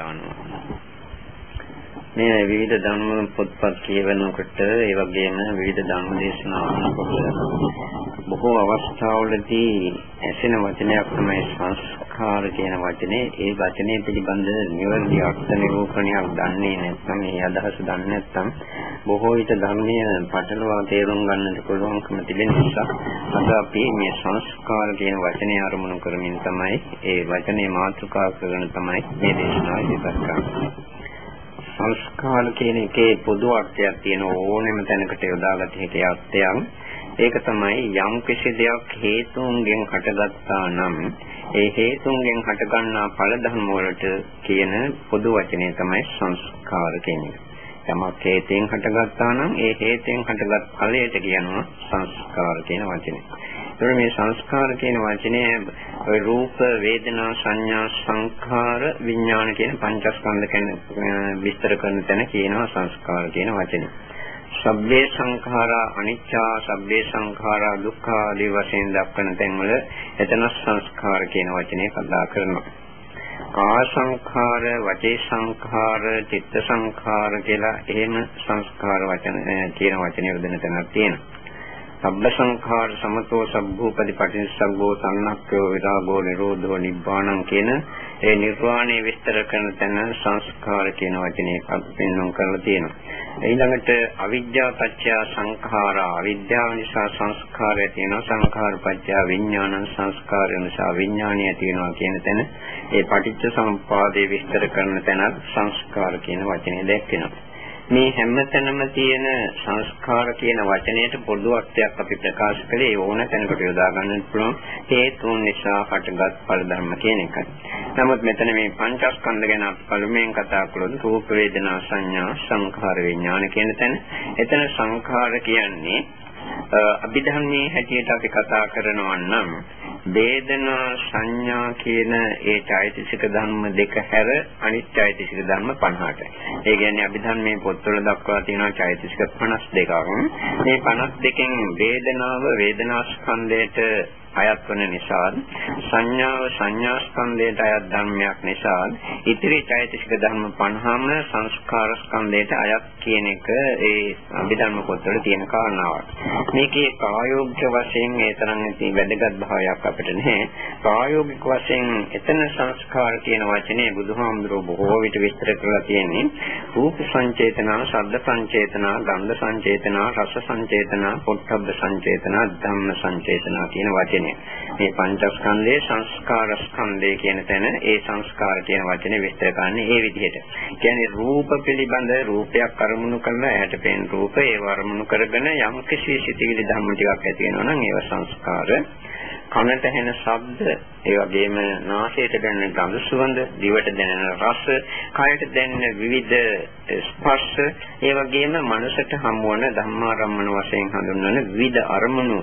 දානවා. මේ විවිධ ධර්ම පොත්පත් කියවනකොට ඒ වගේම විවිධ ධර්ම දේශනා කරනකොට බොහෝ අවස්ථාවලදී ඇසෙන වචනයක් තමයි සංස්කාර කියන වචනේ. ඒ වචනේ පිළිබඳ නිවැරදි අර්ථ නිරූපණයක් දන්නේ නැත්නම් ඒ අදහස දන්නේ නැත්නම් බොහෝ විට ධර්මීය පටලවා තේරුම් ගන්නට පුළුවන්කම තිබෙන නිසා අද අපි මේ සංස්කාර කියන වචනේ අරමුණු කරමින් තමයි ඒ වචනේ මාතෘකා කරගෙන තමයි මේ දේශනාව ඉදිරිපත් කරන්නේ. සංස්කාර කියන එකේ පොදු අර්ථයක් තියෙන ඕනෙම තැනකට යොදාගත හැකි අර්ථයක් ඒක තමයි යම් කිසි දෙයක් හේතුන්ගෙන් හටගත්තා නම් ඒ හේතුන්ගෙන් හටගන්නා ඵල ධර්ම වලට කියන පොදු වචනේ තමයි සංස්කාර කියන්නේ. යමක් හේතෙන් හටගත්තා නම් ඒ හේතෙන් හටගත් ඵලයට කියනවා සංස්කාර කියන වචනේ. ඒතර මේ සංස්කාර කියන වචනේ ඔය රූප, වේදනා, සංඥා, සංඛාර, විඥාන කියන පංචස්කන්ධ ගැන විස්තර කරන තැන කියනවා සංස්කාර කියන වචනේ. සබ්බේ සංඛාරා අනිච්චා සබ්බේ සංඛාරා දුක්ඛා ආදී වශයෙන් දක්වන තැන්වල එතන සංස්කාර කියන වචනේ කතා කරනවා. කා සංඛාර, වචේ සංඛාර, චිත්ත සංඛාර කියලා එහෙම සංස්කාර වචන කියන වචනේ යොදන තැනක් තියෙනවා. සබ්බ සංඛාර සමතෝ සබ්බූපදි පටිච්චසමුප්පාදෝ සන්නක්ඛයෝ විරාගෝ නිරෝධෝ නිබ්බාණං කියන ඒ නිර්වාණය විස්තර කරන තැන සංස්කාර කියන වචනේ පෙන්වන්න කරලා තියෙනවා. ඊළඟට අවිද්‍යාව පත්‍ය සංඛාරා අවිද්‍යාව නිසා සංස්කාරය තියෙනවා සංඛාර පත්‍ය විඥානං සංස්කාරය නිසා විඥානය තියෙනවා කියන තැන ඒ පටිච්ච සමුප්පාදයේ විස්තර කරන තැන සංස්කාර කියන වචනේ දැක්වෙනවා. මේ හැමතැනම තියෙන සංස්කාර කියන වචනයට පොදු අර්ථයක් අපි ප්‍රකාශ කළේ ඕන තැනකට යොදා ගන්න පුළුවන් හේතුන් නිසා හටගත් ඵල ධර්ම කියන එකයි. නමුත් මෙතන මේ පංචස්කන්ධ ගැන පළමුවෙන් කතා කළොත් රූප වේදනා සංඥා සංඛාර විඥාන කියන තැන එතන සංඛාර කියන්නේ අභිධර්මයේ හැටියට අපි කතා කරනවා නම් වේදනා සංඥා කියන ඒ චෛතසික ධර්ම දෙක හැර අනිත් චෛතසික ධර්ම 50ට. ඒ කියන්නේ අභිධර්මයේ පොත්වල දක්වලා තියෙනවා චෛතසික 52ක්. මේ 52කින් වේදනාව වේදනා ස්කන්ධයට අයත් වන නිසා සංඥාව සංඥා ස්කන්ධයට අයත් ධර්මයක් නිසා ඉතිරි චෛතසික ධර්ම 50ම සංස්කාර ස්කන්ධයට අයත් කියන එක ඒ අභිධර්ම පොත්වල තියෙන කාරණාවක්. මේකේ ප්‍රායෝගික වශයෙන් ඒ තරම් ඇති වැදගත් භාවයක් අපිට නැහැ. ප්‍රායෝගික වශයෙන් එතන සංස්කාර කියන වචනේ බුදුහාමුදුරුවෝ බොහෝ විට විස්තර කරලා තියෙන්නේ රූප සංචේතනා, ශබ්ද සංචේතනා, ගන්ධ සංචේතනා, රස සංචේතනා, පොට්ටබ්බ සංචේතනා, ධම්ම සංචේතනා කියන වචනේ වචනය. මේ පංචස්කන්ධයේ සංස්කාර ස්කන්ධය කියන තැන ඒ සංස්කාර කියන වචනේ විස්තර කරන්නේ ඒ විදිහට. කියන්නේ රූප පිළිබඳ රූපයක් අරමුණු කරන ඇහැට පෙනෙන රූප ඒව අරමුණු කරගෙන යම් කිසි සිතිවිලි ධර්ම ටිකක් ඇති වෙනවා නම් ඒව සංස්කාර. කනට ඇහෙන ශබ්ද, ඒ වගේම නාසයට දැනෙන ගඳ සුවඳ, දිවට දැනෙන රස, කයට දැනෙන විවිධ ස්පර්ශ, ඒ වගේම මනසට හමු වන ධම්මාරම්මන වශයෙන් හඳුන්වන විවිධ අරමුණු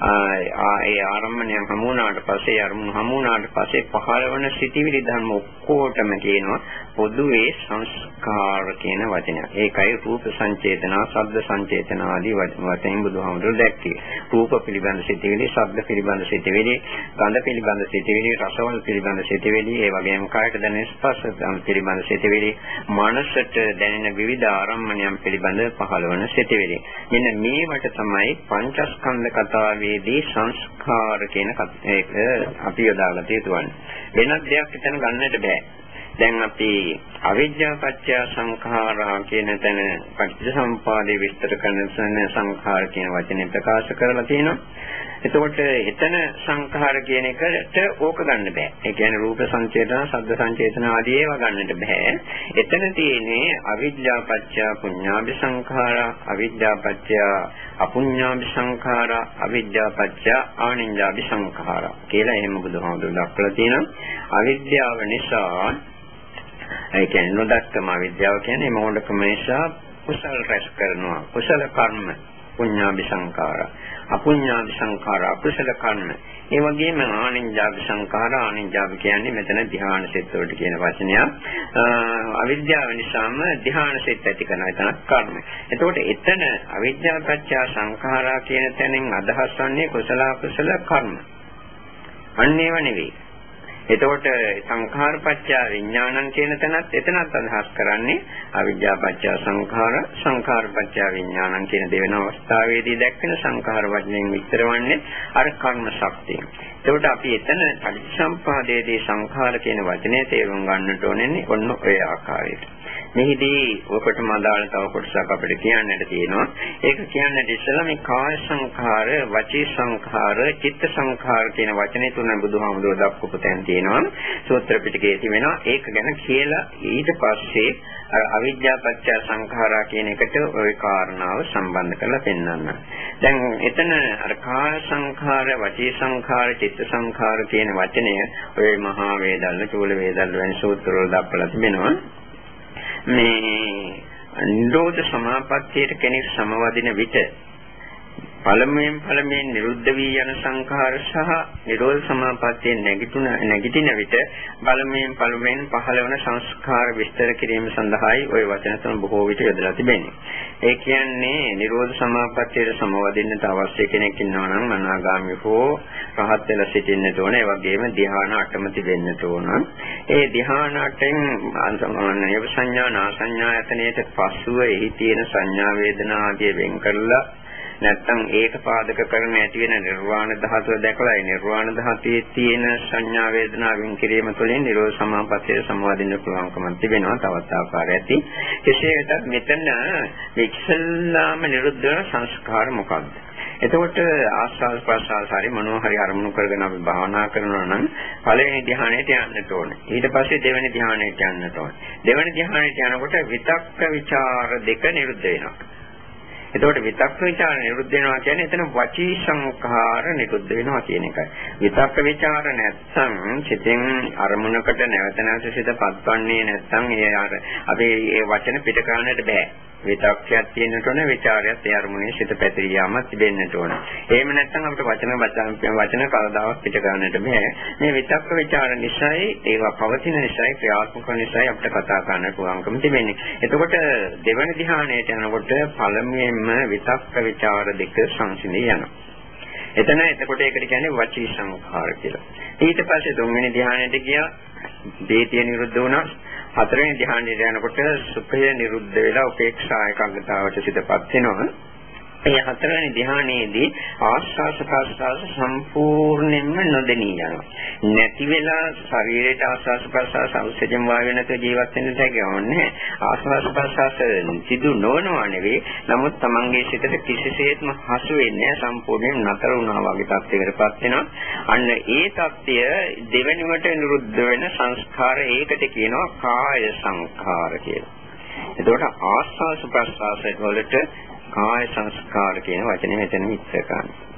ඒ ආරම්භණය හමු වුණාට පස්සේ අරමුණු හමු වුණාට පස්සේ පහළවන සිටිවිලි ධර්ම ඔක්කොටම කියනවා. පොදුවේ සංස්කාර කියන වචනයක්. ඒකයි රූප සංචේතනා, ශබ්ද සංචේතනා ආදී වචෙන් බුදුහාමුදුරුවෝ දැක්කේ. රූප පිළිබඳ සිටිවිලි, ශබ්ද පිළිබඳ සිටිවිලි, ගන්ධ පිළිබඳ සිටිවිලි, රසවල පිළිබඳ සිටිවිලි, ඒ වගේම කායට දැනෙන ස්පර්ශ පිළිබඳ සිටිවිලි, මනසට දැනෙන විවිධ ආරම්මණයන් පිළිබඳ පහළවන සිටිවිලි. මෙන්න මේවට තමයි පංචස්කන්ධ කතාවේ වේදී සංස්කාර කියන එක අපි යොදාගත යුතුවන්නේ. වෙනත් දෙයක් එතන ගන්නට බෑ. දැන් අපි අවිද්‍යා පත්‍ය සංඛාරා කියන තැන පටිච්චසමුපාදේ විස්තර කරන සංඛාර කියන වචනේ ප්‍රකාශ කරලා තියෙනවා. එතකොට එතන සංඛාර කියන එකට ඕක ගන්න බෑ. ඒ කියන්නේ රූප සංචේතන, ශබ්ද සංචේතන ආදී ඒවා ගන්නට බෑ. එතන තියෙන්නේ අවිද්‍යා පත්‍ය පුඤ්ඤාභි සංඛාරා, අවිද්‍යා පත්‍ය අපුඤ්ඤාභි සංඛාරා, අවිද්‍යා පත්‍ය ආනිඤ්ඤාභි සංඛාරා කියලා එහෙම බුදුහාමුදුරුවෝ දක්වලා තියෙනවා. අවිද්‍යාව නිසා ඒ කියන්නේ නොදක්කම අවිද්‍යාව කියන්නේ මොහොතකම නිසා කුසල රැස් කරනවා. කුසල කර්ම පුඤ්ඤාභි සංඛාරා අපුඤ්ඤාභි සංඛාර අකුසල කර්ම. ඒ වගේම ආනිඤ්ඤාභි සංඛාර ආනිඤ්ඤාභි කියන්නේ මෙතන ධ්‍යාන සෙත් වලට කියන වචනයක්. අවිද්‍යාව නිසාම ධ්‍යාන සෙත් ඇති කරන එතන කර්ම. එතකොට එතන අවිද්‍යාව පත්‍ය සංඛාරා කියන තැනින් අදහස් වන්නේ කුසල අකුසල කර්ම. අන්නේව නෙවෙයි. එතකොට සංඛාරපච්චය විඥානං කියන තැනත් එතනත් අදහස් කරන්නේ අවිද්‍යාපච්චය සංඛාර සංඛාරපච්චය විඥානං කියන දෙවෙනි අවස්ථාවේදී දැක්වෙන සංඛාර වචනයෙන් විස්තර වන්නේ අර කර්ම ශක්තිය. එතකොට අපි එතන පටිච්චසම්පාදයේදී සංඛාර කියන වචනේ තේරුම් ගන්නට ඕනේ ඔන්න ඔය ආකාරයට. මෙහිදී ඔකට මදාල තව කොටසක් අපිට කියන්නට තියෙනවා. ඒක කියන්නට ඉස්සෙල්ලා මේ කාය සංඛාර, වචී සංඛාර, චිත්ත සංඛාර කියන වචනේ තුන බුදුහාමුදුරුවෝ දක්වපු තැන් තියෙනවා. සූත්‍ර පිටකයේ තිබෙනවා. ඒක ගැන කියලා ඊට පස්සේ අර අවිද්‍යා පත්‍ය සංඛාරා කියන එකට ওই කාරණාව සම්බන්ධ කරලා පෙන්වන්න. දැන් එතන අර කාය සංඛාර, වචී සංඛාර, චිත්ත සංඛාර කියන වචනය ওই මහා වේදල්ල, චූල වේදල්ල වැනි සූත්‍රවල දක්වලා තිබෙනවා. මේ නිරෝධ සමාපත්තියට කෙනෙක් සමවදින විට පළමුවෙන් පළමුවෙන් නිරුද්ධ වී යන සංඛාර සහ නිරෝධ සමාපත්තියෙන් නැගිටුන නැගිටින විට පළමුවෙන් පළමුවෙන් පහළ වන සංස්කාර විස්තර කිරීම සඳහායි ওই වචන තුන බොහෝ විට යොදලා තිබෙන්නේ. ඒ කියන්නේ නිරෝධ සමාපත්තියට සමවදින්නට අවශ්‍ය කෙනෙක් ඉන්නවා නම් අනාගාමී හෝ රහත් වෙලා සිටින්නට ඕන. ඒ වගේම ධ්‍යාන අටම තිබෙන්නට ඕන. ඒ ධ්‍යාන අටෙන් අන්තමන සංඥා නාසඤ්ඤා යතනයේට පසුව එහි තියෙන සංඥා වේදනා ආදී වෙන් කරලා නැත්තම් ඒක පාදක කරන ඇති වෙන නිර්වාණ ධාතුව දැකලා ඒ නිර්වාණ ධාතුවේ තියෙන සංඥා වේදනාවෙන් කිරීම තුළින් නිරෝධ සමාපත්තිය සම්වාදින්න පුළුවන්කමක් තිබෙනවා තවත් ආකාරයකින් කෙසේ වෙතත් මෙතන ඉක්සල්ලාම නිරුද්ධ වෙන සංස්කාර මොකක්ද එතකොට ආස්වාද ප්‍රසආස හරි මොනවා හරි අරමුණු කරගෙන අපි භාවනා කරනවා නම් පළවෙනි ධ්‍යානයට යන්නට ඕනේ. ඊට පස්සේ දෙවෙනි ධ්‍යානයට යන්නට ඕනේ. දෙවෙනි ධ්‍යානයට යනකොට විතක්ක ਵਿਚාර දෙක නිරුද්ධ වෙනවා. එතකොට විතක්ක ਵਿਚාර නිරුද්ධ වෙනවා කියන්නේ එතන වචී සංඛාර නිරුද්ධ වෙනවා කියන එකයි. විතක්ක ਵਿਚාර නැත්නම් සිතෙන් අරමුණකට නැවත නැවත සිත පත්වන්නේ නැත්නම් ඒ අර අපේ ඒ වචන පිට කරන්නට බෑ. විතක්කයක් තියෙන්නට ඕන ਵਿਚාරයක් ඒ අරමුණේ සිට පැතිර යාම තිබෙන්නට ඕන. එහෙම නැත්නම් අපිට වචන වචන වචන කවදාවත් පිට ගන්නට බෑ. මේ විතක්ක ਵਿਚාර නිසයි ඒවා පවතින නිසයි ක්‍රියාත්මක නිසයි අපිට කතා කරන්න පුළුවන්කම තිබෙන්නේ. එතකොට දෙවන ධ්‍යානයට යනකොට පළමුවෙන්ම විතක්ක ਵਿਚාර දෙක සංසිඳී යනවා. එතන එතකොට ඒකට කියන්නේ වචී සංඛාර කියලා. ඊට පස්සේ තුන්වෙනි ධ්‍යානයට ගියා. දේතිය නිරුද්ධ වුණා. හතරවෙනි ධ්‍යානයට යනකොට සුඛය නිරුද්ධ වෙලා උපේක්ෂා එකඟතාවට සිතපත් වෙනවා. මේ හතරවෙනි ධ්‍යානයේදී ආස්වාස ප්‍රස්වාස සම්පූර්ණයෙන්ම නොදෙනී යනවා. නැති වෙලා ශරීරයට ආස්වාස ප්‍රස්වාස අවශ්‍යජම් වායු නැතුව ජීවත් වෙන්න තැගවන්නේ. ආස්වාස ප්‍රස්වාස සිදු නොවනවා නෙවෙයි. නමුත් Tamange සිතට කිසිසේත්ම හසු වෙන්නේ සම්පූර්ණයෙන් නතර වුණා වගේ තත්යකටපත් වෙනවා. අන්න ඒ தත්ය දෙවෙනිවට නිරුද්ධ වෙන සංස්කාර ඒකට කියනවා කාය සංඛාර කියලා. එතකොට ආස්වාස ප්‍රස්වාස වලට කාය සංස්කාර කියන වචනේ මෙතන විස්තර කරනවා.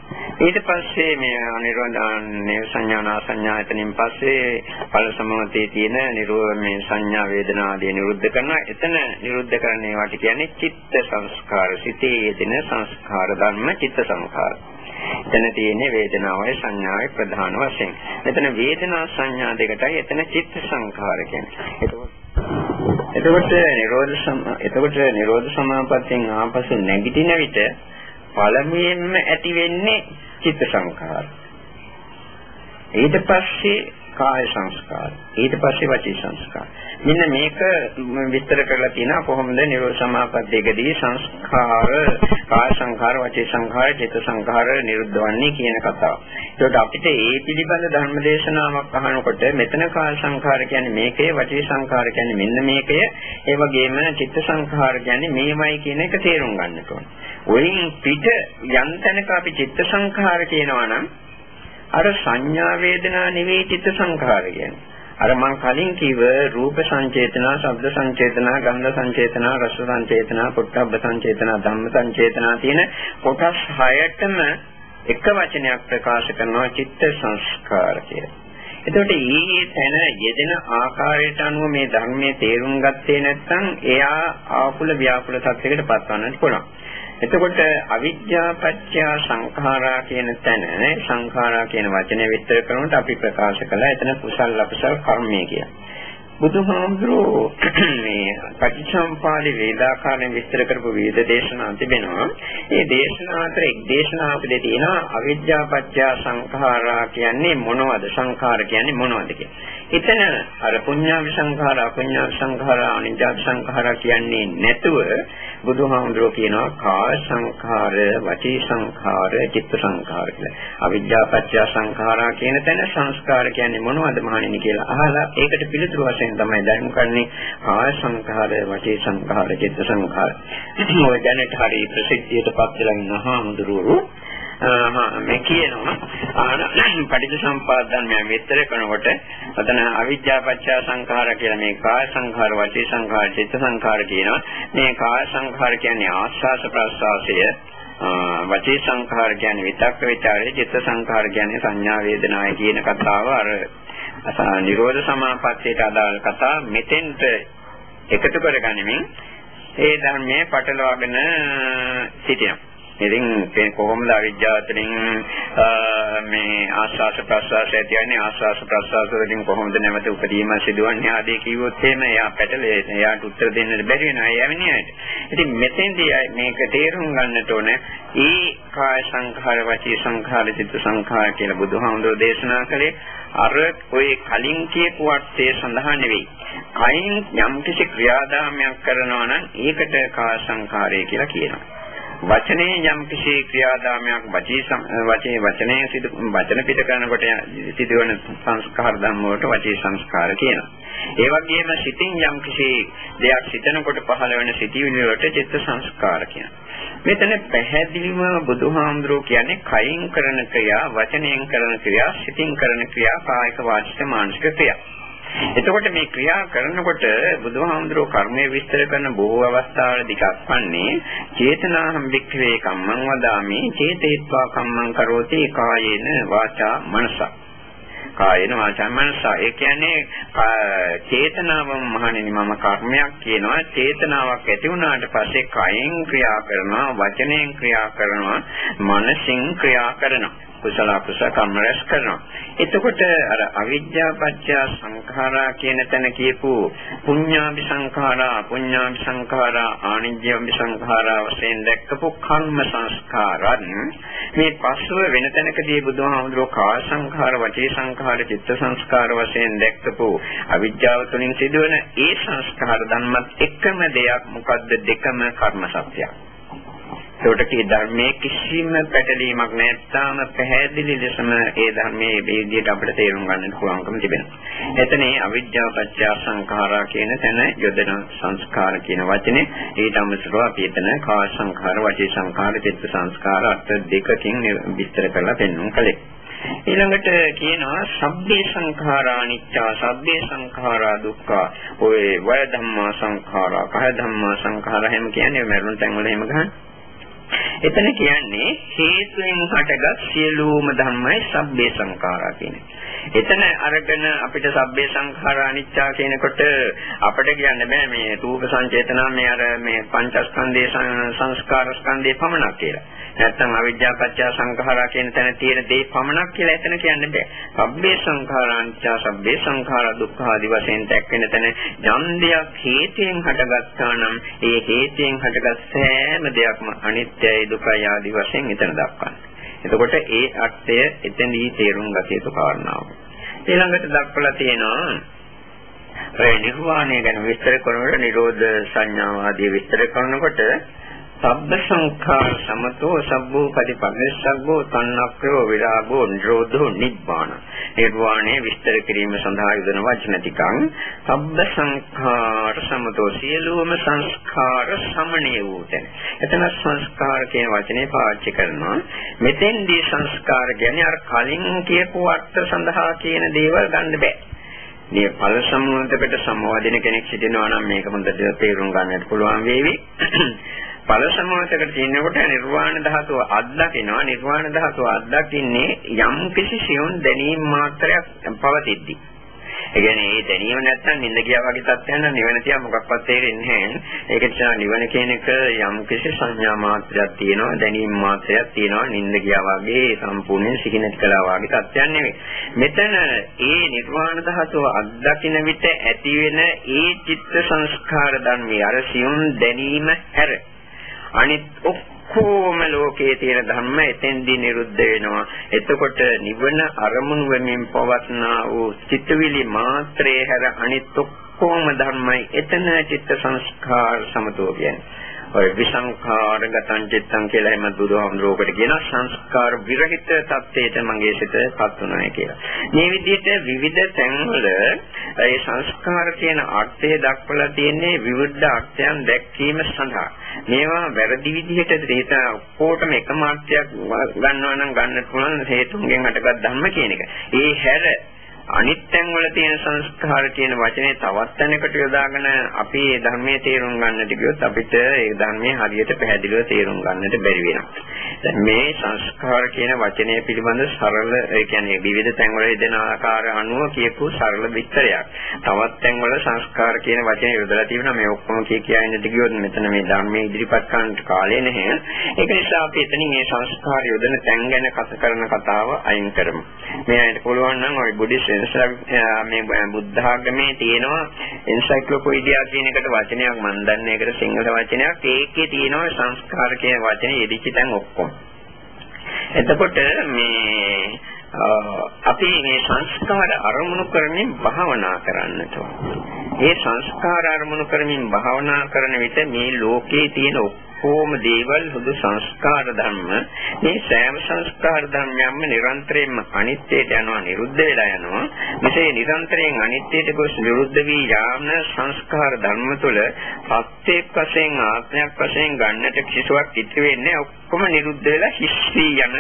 ඊට පස්සේ මේ අනිරෝධාන්නේ සංඥානා සංඥායතනින් පස්සේ ඵල සමවතේ තියෙන නිරෝධ මේ සංඥා වේදනා ආදී නිරුද්ධ කරනවා. එතන නිරුද්ධ කරන්නේ වාට කියන්නේ චිත්ත සංස්කාර. සිතේ යෙදෙන සංස්කාර ධර්ම චිත්ත සංස්කාර. එතන තියෙන්නේ වේදනාවයි සංඥාවයි ප්‍රධාන වශයෙන්. එතන වේදනා සංඥා දෙකටයි එතන චිත්ත සංඛාර කියන්නේ. එතකොට නිරෝධ සම එතකොට නිරෝධ සමාපත්තියෙන් ආපසු නැගිටින විට පළමුවෙන්ම ඇති වෙන්නේ චිත්ත සංඛාර. ඊට පස්සේ කාය සංස්කාර. ඊට පස්සේ වචී සංස්කාර. මෙන්න මේක විස්තර කරලා තියෙනවා කොහොමද නිරෝධ සමාපත්තියකදී සංස්කාර කාය සංඛාර වචී සංඛාර චිත්ත සංඛාර නිරුද්ධ වන්නේ කියන කතාව. ඒකට අපිට ඒ පිළිබඳ ධර්ම දේශනාවක් අහනකොට මෙතන කාය සංඛාර කියන්නේ මේකේ වචී සංඛාර කියන්නේ මෙන්න මේකය ඒ වගේම චිත්ත සංඛාර කියන්නේ මේමයි කියන එක තේරුම් ගන්නට ඕනේ. ඔයින් පිට යම් තැනක අපි චිත්ත සංඛාර කියනවා නම් අර සංඥා වේදනා නෙවෙයි චිත්ත සංඛාර කියන්නේ. අර මං කලින් කිව්ව රූප සංචේතනා, ශබ්ද සංචේතනා, ගන්ධ සංචේතනා, රස සංචේතනා, පොට්ටබ්බ සංචේතනා, ධම්ම සංචේතනා තියෙන කොටස් 6ටම එක වචනයක් ප්‍රකාශ කරනවා චිත්ත සංස්කාර කියලා. එතකොට ඊයේ තැන යෙදෙන ආකාරයට අනුව මේ ධර්මයේ තේරුම් ගත්තේ නැත්නම් එයා ආකුල ව්‍යාකුල තත්යකට පත්වන්නත් පුළුවන්. එතකොට අවිද්‍යා පත්‍ය සංඛාරා කියන තැන සංඛාරා කියන වචනේ විස්තර කරනකොට අපි ප්‍රකාශ කළා එතන කුසල අකුසල කර්මය කියලා. බුදුහාමුදුරෝ මේ පටිච්චසමුපාදේ වේදාකාරයෙන් විස්තර කරපු විවිධ දේශනා තිබෙනවා. ඒ දේශනා අතර එක් දේශනාවකදී තියෙනවා අවිද්‍යා පත්‍ය සංඛාරා කියන්නේ මොනවද? සංඛාර කියන්නේ මොනවද එතන අර පුඤ්ඤාවි සංඛාර, අපුඤ්ඤාවි සංඛාර, අනිත්‍ය සංඛාර කියන්නේ නැතුව බුදුහාමුදුරෝ කියනවා කාය සංඛාර, වචී සංඛාර, චිත්ත සංඛාර කියලා. අවිද්‍යා පත්‍ය සංඛාරා කියන තැන සංස්කාර කියන්නේ මොනවද මහණෙනි කියලා අහලා ඒකට පිළිතුරු වශයෙන් තමයි දැනුම් කරන්නේ කාය සංඛාර, වචී සංඛාර, චිත්ත සංඛාර. ඔය දැනට හරි ප්‍රසිද්ධියට පත් වෙලා ඉන්න හාමුදුරුවෝ මේ කියනවා ආන පටිච්චසමුපාද ධර්මය විස්තර කරනකොට අතන අවිද්‍යා පත්‍ය සංඛාර කියලා මේ කාය සංඛාර වචී සංඛාර චිත්ත සංඛාර කියනවා මේ කාය සංඛාර කියන්නේ ආස්වාස ප්‍රස්වාසය වචී සංඛාර කියන්නේ විතක්ක ਵਿਚාරය චිත්ත සංඛාර කියන්නේ සංඥා වේදනාය කියන කතාව අර නිරෝධ සමාපත්තියට අදාළ කතා මෙතෙන්ට එකතු කරගනිමින් ඒ ධර්මයේ පටලවාගෙන සිටිනවා. ඉතින් කොහොමද අවිද්‍යාවතලින් මේ ආස්වාස ප්‍රස්වාස ඇතිවන්නේ ආස්වාස ප්‍රස්වාස වලින් කොහොමද නැවත උපදීම සිදුවන්නේ ආදී කිව්වොත් එහෙම එයා පැටලේ එයාට උත්තර දෙන්න බැරි වෙනවා ඒ යමිනියට. ඉතින් මෙතෙන්දී මේක තේරුම් ගන්නට ඕනේ ඒ කාය සංඛාර වචී සංඛාර චිත්ත සංඛාර කියලා බුදුහාමුදුරෝ දේශනා කළේ අර ඔය කලින් කියපු අර්ථය සඳහා නෙවෙයි. කයින් යම්කිසි ක්‍රියාදාමයක් කරනවා නම් ඒකට කාය සංඛාරය කියලා කියනවා. වචනේ යම් කිසි ක්‍රියාදාමයක් වචී වචේ වචනේ සිදු වචන පිට කරනකොට සිදුවන සංස්කාර ධර්ම වලට වචී සංස්කාර කියනවා. ඒ වගේම සිතින් යම් කිසි දෙයක් සිතනකොට පහළ වෙන සිතිවිලි වලට චිත්ත සංස්කාර කියනවා. මෙතන පැහැදිලිව බුදුහාමුදුරුවෝ කියන්නේ කයින් කරන ක්‍රියා, වචනයෙන් කරන ක්‍රියා, සිතින් කරන ක්‍රියා, කායික වාචික මානසික ක්‍රියා. එතකොට මේ ක්‍රියා කරනකොට බුදුහාමුදුරුවෝ කර්මයේ විස්තර කරන බොහෝ අවස්ථාවල දිකක් වන්නේ චේතනාහම් වික්ඛවේ කම්මං වදාමි චේතේත්වා කම්මං කරෝති කායේන වාචා මනසා. කායේන වාචා මනසා. ඒ කියන්නේ චේතනාවම මහණෙනි මම කර්මයක් කියනවා. චේතනාවක් ඇති වුණාට පස්සේ කයෙන් ක්‍රියා කරනවා වචනයෙන් ක්‍රියා කරනවා මනසින් ක්‍රියා කරනවා. කුසල අකුසල කර්ම රැස් කරනවා. එතකොට අර අවිද්‍යා පත්‍ය සංඛාරා කියන තැන කියපු පුඤ්ඤාභි සංඛාරා, පුඤ්ඤාභි සංඛාරා, ආනිජ්ජාභි සංඛාරා වශයෙන් දැක්කපු කර්ම සංස්කාරයන් මේ පස්ව වෙන තැනකදී බුදුහාමුදුරුවෝ කාය සංඛාර, වචී සංඛාර, චිත්ත සංස්කාර වශයෙන් දැක්කපු අවිද්‍යාව තුළින් සිදුවන ඒ සංස්කාර ධර්මත් එකම දෙයක් මොකද්ද දෙකම කර්ම සත්‍යයක්. ඒකට කී ධර්මයේ කිසිම පැටලීමක් නැත්නම් පැහැදිලි ලෙසම ඒ ධර්මයේ මේ විදිහට අපිට තේරුම් ගන්නට පුළුවන්කම තිබෙනවා. එතනේ අවිද්‍යාව පත්‍ය සංඛාරා කියන තැන යොදන සංස්කාර කියන වචනේ ඊට අමතරව අපි එතන කාය සංඛාර, වචී සංඛාර, චිත්ත සංස්කාර අර්ථ දෙකකින් විස්තර කරලා පෙන්වන්න කලේ. ඊළඟට කියනවා සබ්බේ සංඛාරා අනිච්චා සබ්බේ සංඛාරා දුක්ඛා ඔය වය ධම්මා සංඛාරා කය ධම්මා සංඛාරා හැම කියන්නේ මරුණ තැන් වල එහෙම ගහන්නේ එතන කියන්නේ හේතුයෙන් හටගත් සියලුම ධර්මයි සබ්බේ සංඛාරා කියන්නේ. එතන අරගෙන අපිට සබ්බේ සංඛාරා අනිච්චා කියනකොට අපිට කියන්න බෑ මේ රූප සංචේතනා මේ අර මේ පංචස්කන්ධේ සංස්කාර ස්කන්ධේ පමණක් කියලා. නැත්තම් අවිද්‍යා පත්‍ය සංඛාරා කියන තැන තියෙන දේ පමණක් කියලා එතන කියන්න බෑ. සබ්බේ සංඛාරාංචා සබ්බේ සංඛාරා දුක්ඛ ආදි වශයෙන් දැක්වෙන තැන යම් දෙයක් හේතයෙන් හටගත්තා නම් ඒ හේතයෙන් හටගත් සෑම දෙයක්ම අනිත්‍යයි දුකයි ආදි වශයෙන් එතන දක්වන්නේ. එතකොට ඒ අර්ථය එතනදී තේරුම් ගත යුතු කාරණාව. ඊළඟට දක්වලා තියෙනවා ඒ නිර්වාණය ගැන විස්තර කරනකොට නිරෝධ සංඥා ආදී විස්තර කරනකොට සබ්බ සංඛාර සමතෝ සබ්බෝ පටිපස්සග්ගෝ තන්නක්ඛෝ විරාගෝ නිරෝධෝ නිබ්බාන. නිර්වාණය විස්තර කිරීම සඳහා යොදන වචන ටිකක් සබ්බ සංඛාර සමතෝ සියලුම සංස්කාර සමණය වූ තැන. එතන සංස්කාර කියන වචනේ පාවිච්චි කරනවා. මෙතෙන්දී සංස්කාර කියන්නේ අර කලින් කියපු අර්ථ සඳහා කියන දේවල් ගන්න බෑ. මේ ඵල සම්මුතිකට සම්වාදින කෙනෙක් සිටිනවා නම් මේක හොඳට තේරුම් ගන්නට පුළුවන් වේවි. ඵල සමාසයකට තියෙනකොට නිර්වාණ ධාතුව අත්දකිනවා නිර්වාණ ධාතුව අත්දකින්නේ යම් කිසි සියුම් දැනීම් මාත්‍රයක් පවතිද්දී ඒ කියන්නේ මේ දැනීම නැත්තම් නිින්ද ගියා වගේ තත්ත්වයක් නම් නිවන තියා මොකක්වත් තේරෙන්නේ නැහැ. ඒක නිසා නිවන කියන එක යම් කිසි සංඥා මාත්‍රයක් තියෙනවා, දැනීම මාත්‍රයක් තියෙනවා, නිින්ද ගියා වගේ සම්පූර්ණයෙන් සිහිනත් කළා වගේ තත්ත්වයක් නෙවෙයි. මෙතන ඒ නිර්වාණ ධාතුව අත්දකින විට ඇති වෙන ඒ චිත්ත සංස්කාර ධර්මයේ අර සියුම් දැනීම හැර අනිත් ඔක්කොම ලෝකයේ තියෙන ධර්ම එතෙන්දී නිරුද්ධ වෙනවා. එතකොට නිවන අරමුණු වෙමින් පවත්නා වූ චිත්තවිලි මාත්‍රේ හැර අනිත් ඔක්කොම ධර්මයි එතන චිත්ත සංස්කාර සමතෝ කියන්නේ. ඔය විසංඛාර ගතං චිත්තං කියලා එහෙම බුදුහාමුදුරුවෝකට කියන සංස්කාර විරහිත தත්ත්වයට මගේ සිතපත් උනායි කියලා. මේ විදිහට විවිධ තැන්වල ඒ සංස්කාර කියන අර්ථය දක්වලා තියෙන්නේ විවිධ අර්ථයන් දැක්වීම සඳහා. මේවා වැරදි විදිහට දෙහිත ඔක්කොටම එකම අර්ථයක් ගන්නවා නම් ගන්න පුළුවන් හේතුන්ගෙන් අටගත් ධර්ම කියන එක. ඒ හැර අනිත් තැන්වල තියෙන සංස්කාර කියන වචනේ තවත් තැනකට යොදාගෙන අපි මේ ධර්මයේ තේරුම් ගන්නට ගියොත් අපිට ඒ ධර්මයේ හරියට පැහැදිලිව තේරුම් ගන්නට බැරි වෙනවා. දැන් මේ සංස්කාර කියන වචනය පිළිබඳ සරල ඒ කියන්නේ විවිධ තැන්වල යෙදෙන ආකාර අනුව කියපු සරල විස්තරයක්. තවත් තැන්වල සංස්කාර කියන වචනේ යොදලා තියෙනවා මේ ඔක්කොම කිය කියා ඉන්නට ගියොත් මෙතන මේ ධර්මයේ ඉදිරිපත් කරන්නට කාලය නැහැ. ඒක නිසා අපි එතනින් මේ සංස්කාර යොදන තැන් ගැන කතා කරන කතාව අයින් කරමු. මේ අයට පුළුවන් නම් ওই බුද්දිස් මේ බුද්ධ ආගමේ තියෙනවා එන්සයික්ලෝපීඩියා කියන එකට වචනයක් මම දන්නේ ඒකට සිංහල වචනයක් ඒකේ තියෙනවා සංස්කාර කියන වචනේ යෙදිච්ච තැන් ඔක්කොම. එතකොට මේ අපි මේ සංස්කාර අරමුණු කරමින් භාවනා කරන්නට ඒ සංස්කාර අරමුණු කරමින් භාවනා කරන විට මේ ලෝකයේ තියෙන ඔක්කොම දේවල් හුදු සංස්කාර ධර්ම. මේ සෑම සංස්කාර ධර්මයක්ම නිරන්තරයෙන්ම අනිත්‍යයට යනවා නිරුද්ධ වෙලා යනවා. මෙසේ නිරන්තරයෙන් අනිත්‍යයට ගොස් නිරුද්ධ වී යාම සංස්කාර ධර්ම තුළ සත්‍යයක් වශයෙන් ආත්මයක් වශයෙන් ගන්නට කිසිවක් ඉති වෙන්නේ ඔක්කොම නිරුද්ධ වෙලා හිස් වී යන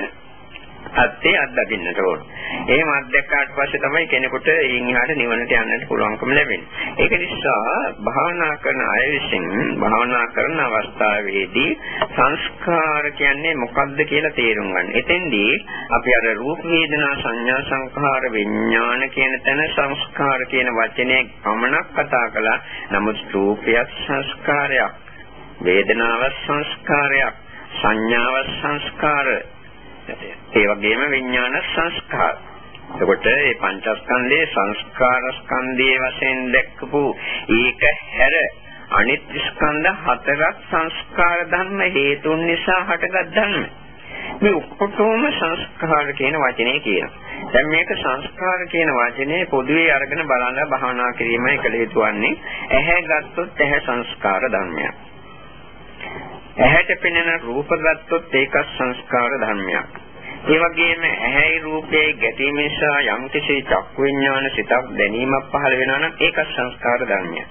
අත්‍ය අත්දකින්නට ඕන. එහෙම අත්දැක්කාට පස්සේ තමයි කෙනෙකුට ඊයින් එහාට නිවනට යන්නට පුළුවන්කම ලැබෙන්නේ. ඒක නිසා භාවනා කරන අය විසින් භාවනා කරන අවස්ථාවේදී සංස්කාර කියන්නේ මොකක්ද කියලා තේරුම් ගන්න. එතෙන්දී අපි අර රූප වේදනා සංඥා සංඛාර විඥාන කියන තැන සංස්කාර කියන වචනේ පමණක් කතා කළා. නමුත් රූපයත් සංස්කාරයක්. වේදනාවත් සංස්කාරයක්. සංඥාවත් සංස්කාරයක්. ඒ වගේම විඥාන සංස්කාර. එතකොට මේ පංචස්කන්ධයේ සංස්කාර ස්කන්ධයේ වශයෙන් දැක්කපු ඒක හැර අනිත් ස්කන්ධ හතරක් සංස්කාර ධර්ම හේතුන් නිසා හටගත් ධර්ම. මේ ඔක්කොටම සංස්කාර කියන වචනේ කියනවා. දැන් මේක සංස්කාර කියන වචනේ පොදුවේ අරගෙන බලන්න භාවනා කිරීමයි කළ යුතු වන්නේ. ඇහැ ගත්තොත් ඇහැ සංස්කාර ධර්මයක්. ඇහැට පෙනෙන රූප ගත්තොත් ඒක සංස්කාර ධර්මයක්. ඒ වගේම ඇහැයි රූපයයි ගැටීම නිසා යම් කිසි චක්කු විඥාන සිතක් දැනීමක් පහළ වෙනවා නම් ඒක සංස්කාර ධර්මයක්.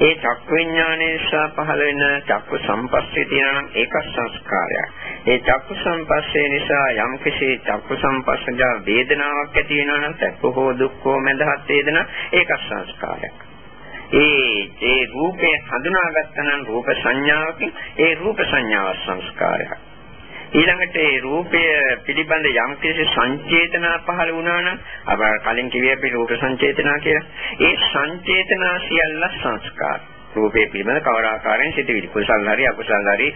ඒ චක්කු විඥානයේ නිසා පහළ වෙන චක්කු සම්පස්සේ තියෙනවා නම් ඒක සංස්කාරයක්. ඒ චක්කු සම්පස්සේ නිසා යම් කිසි චක්කු සම්පස්සජ වේදනාවක් ඇති වෙනවා නම් සැප හෝ දුක් හෝ මඳහත් වේදනා ඒක සංස්කාරයක්. ඒ ඒ රූපේ හඳුනාගත්තා නම් රූප සංඥාවකින් ඒ රූප සංඥාව සංස්කාරයක්. ඊළඟට ඒ රූපය පිළිබඳ යම් කිසි සංචේතනා පහළ වුණා නම් අප කලින් කිව්වේ අපි රූප සංචේතනා කියලා. ඒ සංචේතනා සියල්ල සංස්කාර. රූපේ පිළිබඳ කවර ආකාරයෙන් සිටිවිලි. කුසල් හරි අකුසල් හරි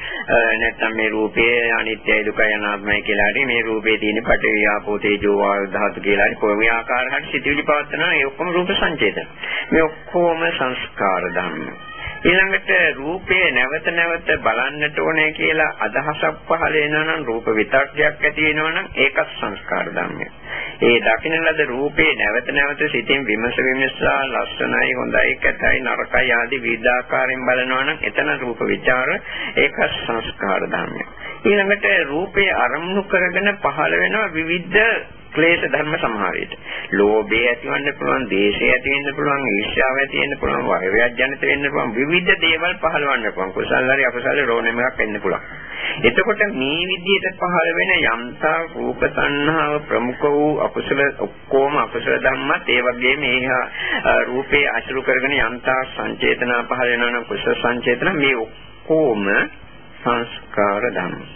නැත්නම් මේ රූපයේ අනිත්‍යයි දුකයි අනාත්මයි කියලා හරි මේ රූපේ තියෙන පඨවි ආපෝ තේජෝ වායු ධාතු කියලා හරි කොහොම ආකාර හරි සිටිවිලි පවත්නවා ඒ ඔක්කොම රූප සංචේතන. මේ ඔක්කොම සංස්කාර ධර්ම. ඊළඟට රූපය නැවත නැවත බලන්නට ඕනේ කියලා අදහසක් පහළ වෙනවා නම් රූප විතර්කයක් ඇති වෙනවා නම් ඒකත් සංස්කාර ධර්මයක්. ඒ දකින්න ලද රූපේ නැවත නැවත සිතින් විමස විමසා ලස්සනයි හොඳයි කැතයි නරකයි ආදී විවිධාකාරයෙන් බලනවා නම් එතන රූප ਵਿਚාර ඒක සංස්කාර ධර්මයක්. ඊළඟට රූපේ අරමුණු කරගෙන පහළ වෙනවා විවිධ ක්ලේශ ධර්ම සමහරයට. ලෝභය ඇතිවන්න පුළුවන්, දේශය ඇති වෙන්න පුළුවන්, ඊර්ෂ්‍යාව ඇති වෙන්න පුළුවන්, වෛරයක් ජනිත වෙන්න පුළුවන්, විවිධ දේවල් පහළවන්න පුළුවන්. කුසල හරි අකුසල රෝණෙම එකක් වෙන්න පුළුවන්. එතකොට මේ විදිහට පහළ වෙන යම්තා රූප සංහාව ප්‍රමුඛ වූ අකුසල ඔක්කොම අකුසල ධර්මත් ඒ වගේම ඒ රූපේ අසුරු කරගෙන යම්තා සංචේතනා පහළ වෙනවා නම් කුසල සංචේතන මේ ඔක්කොම සංස්කාර ධර්ම.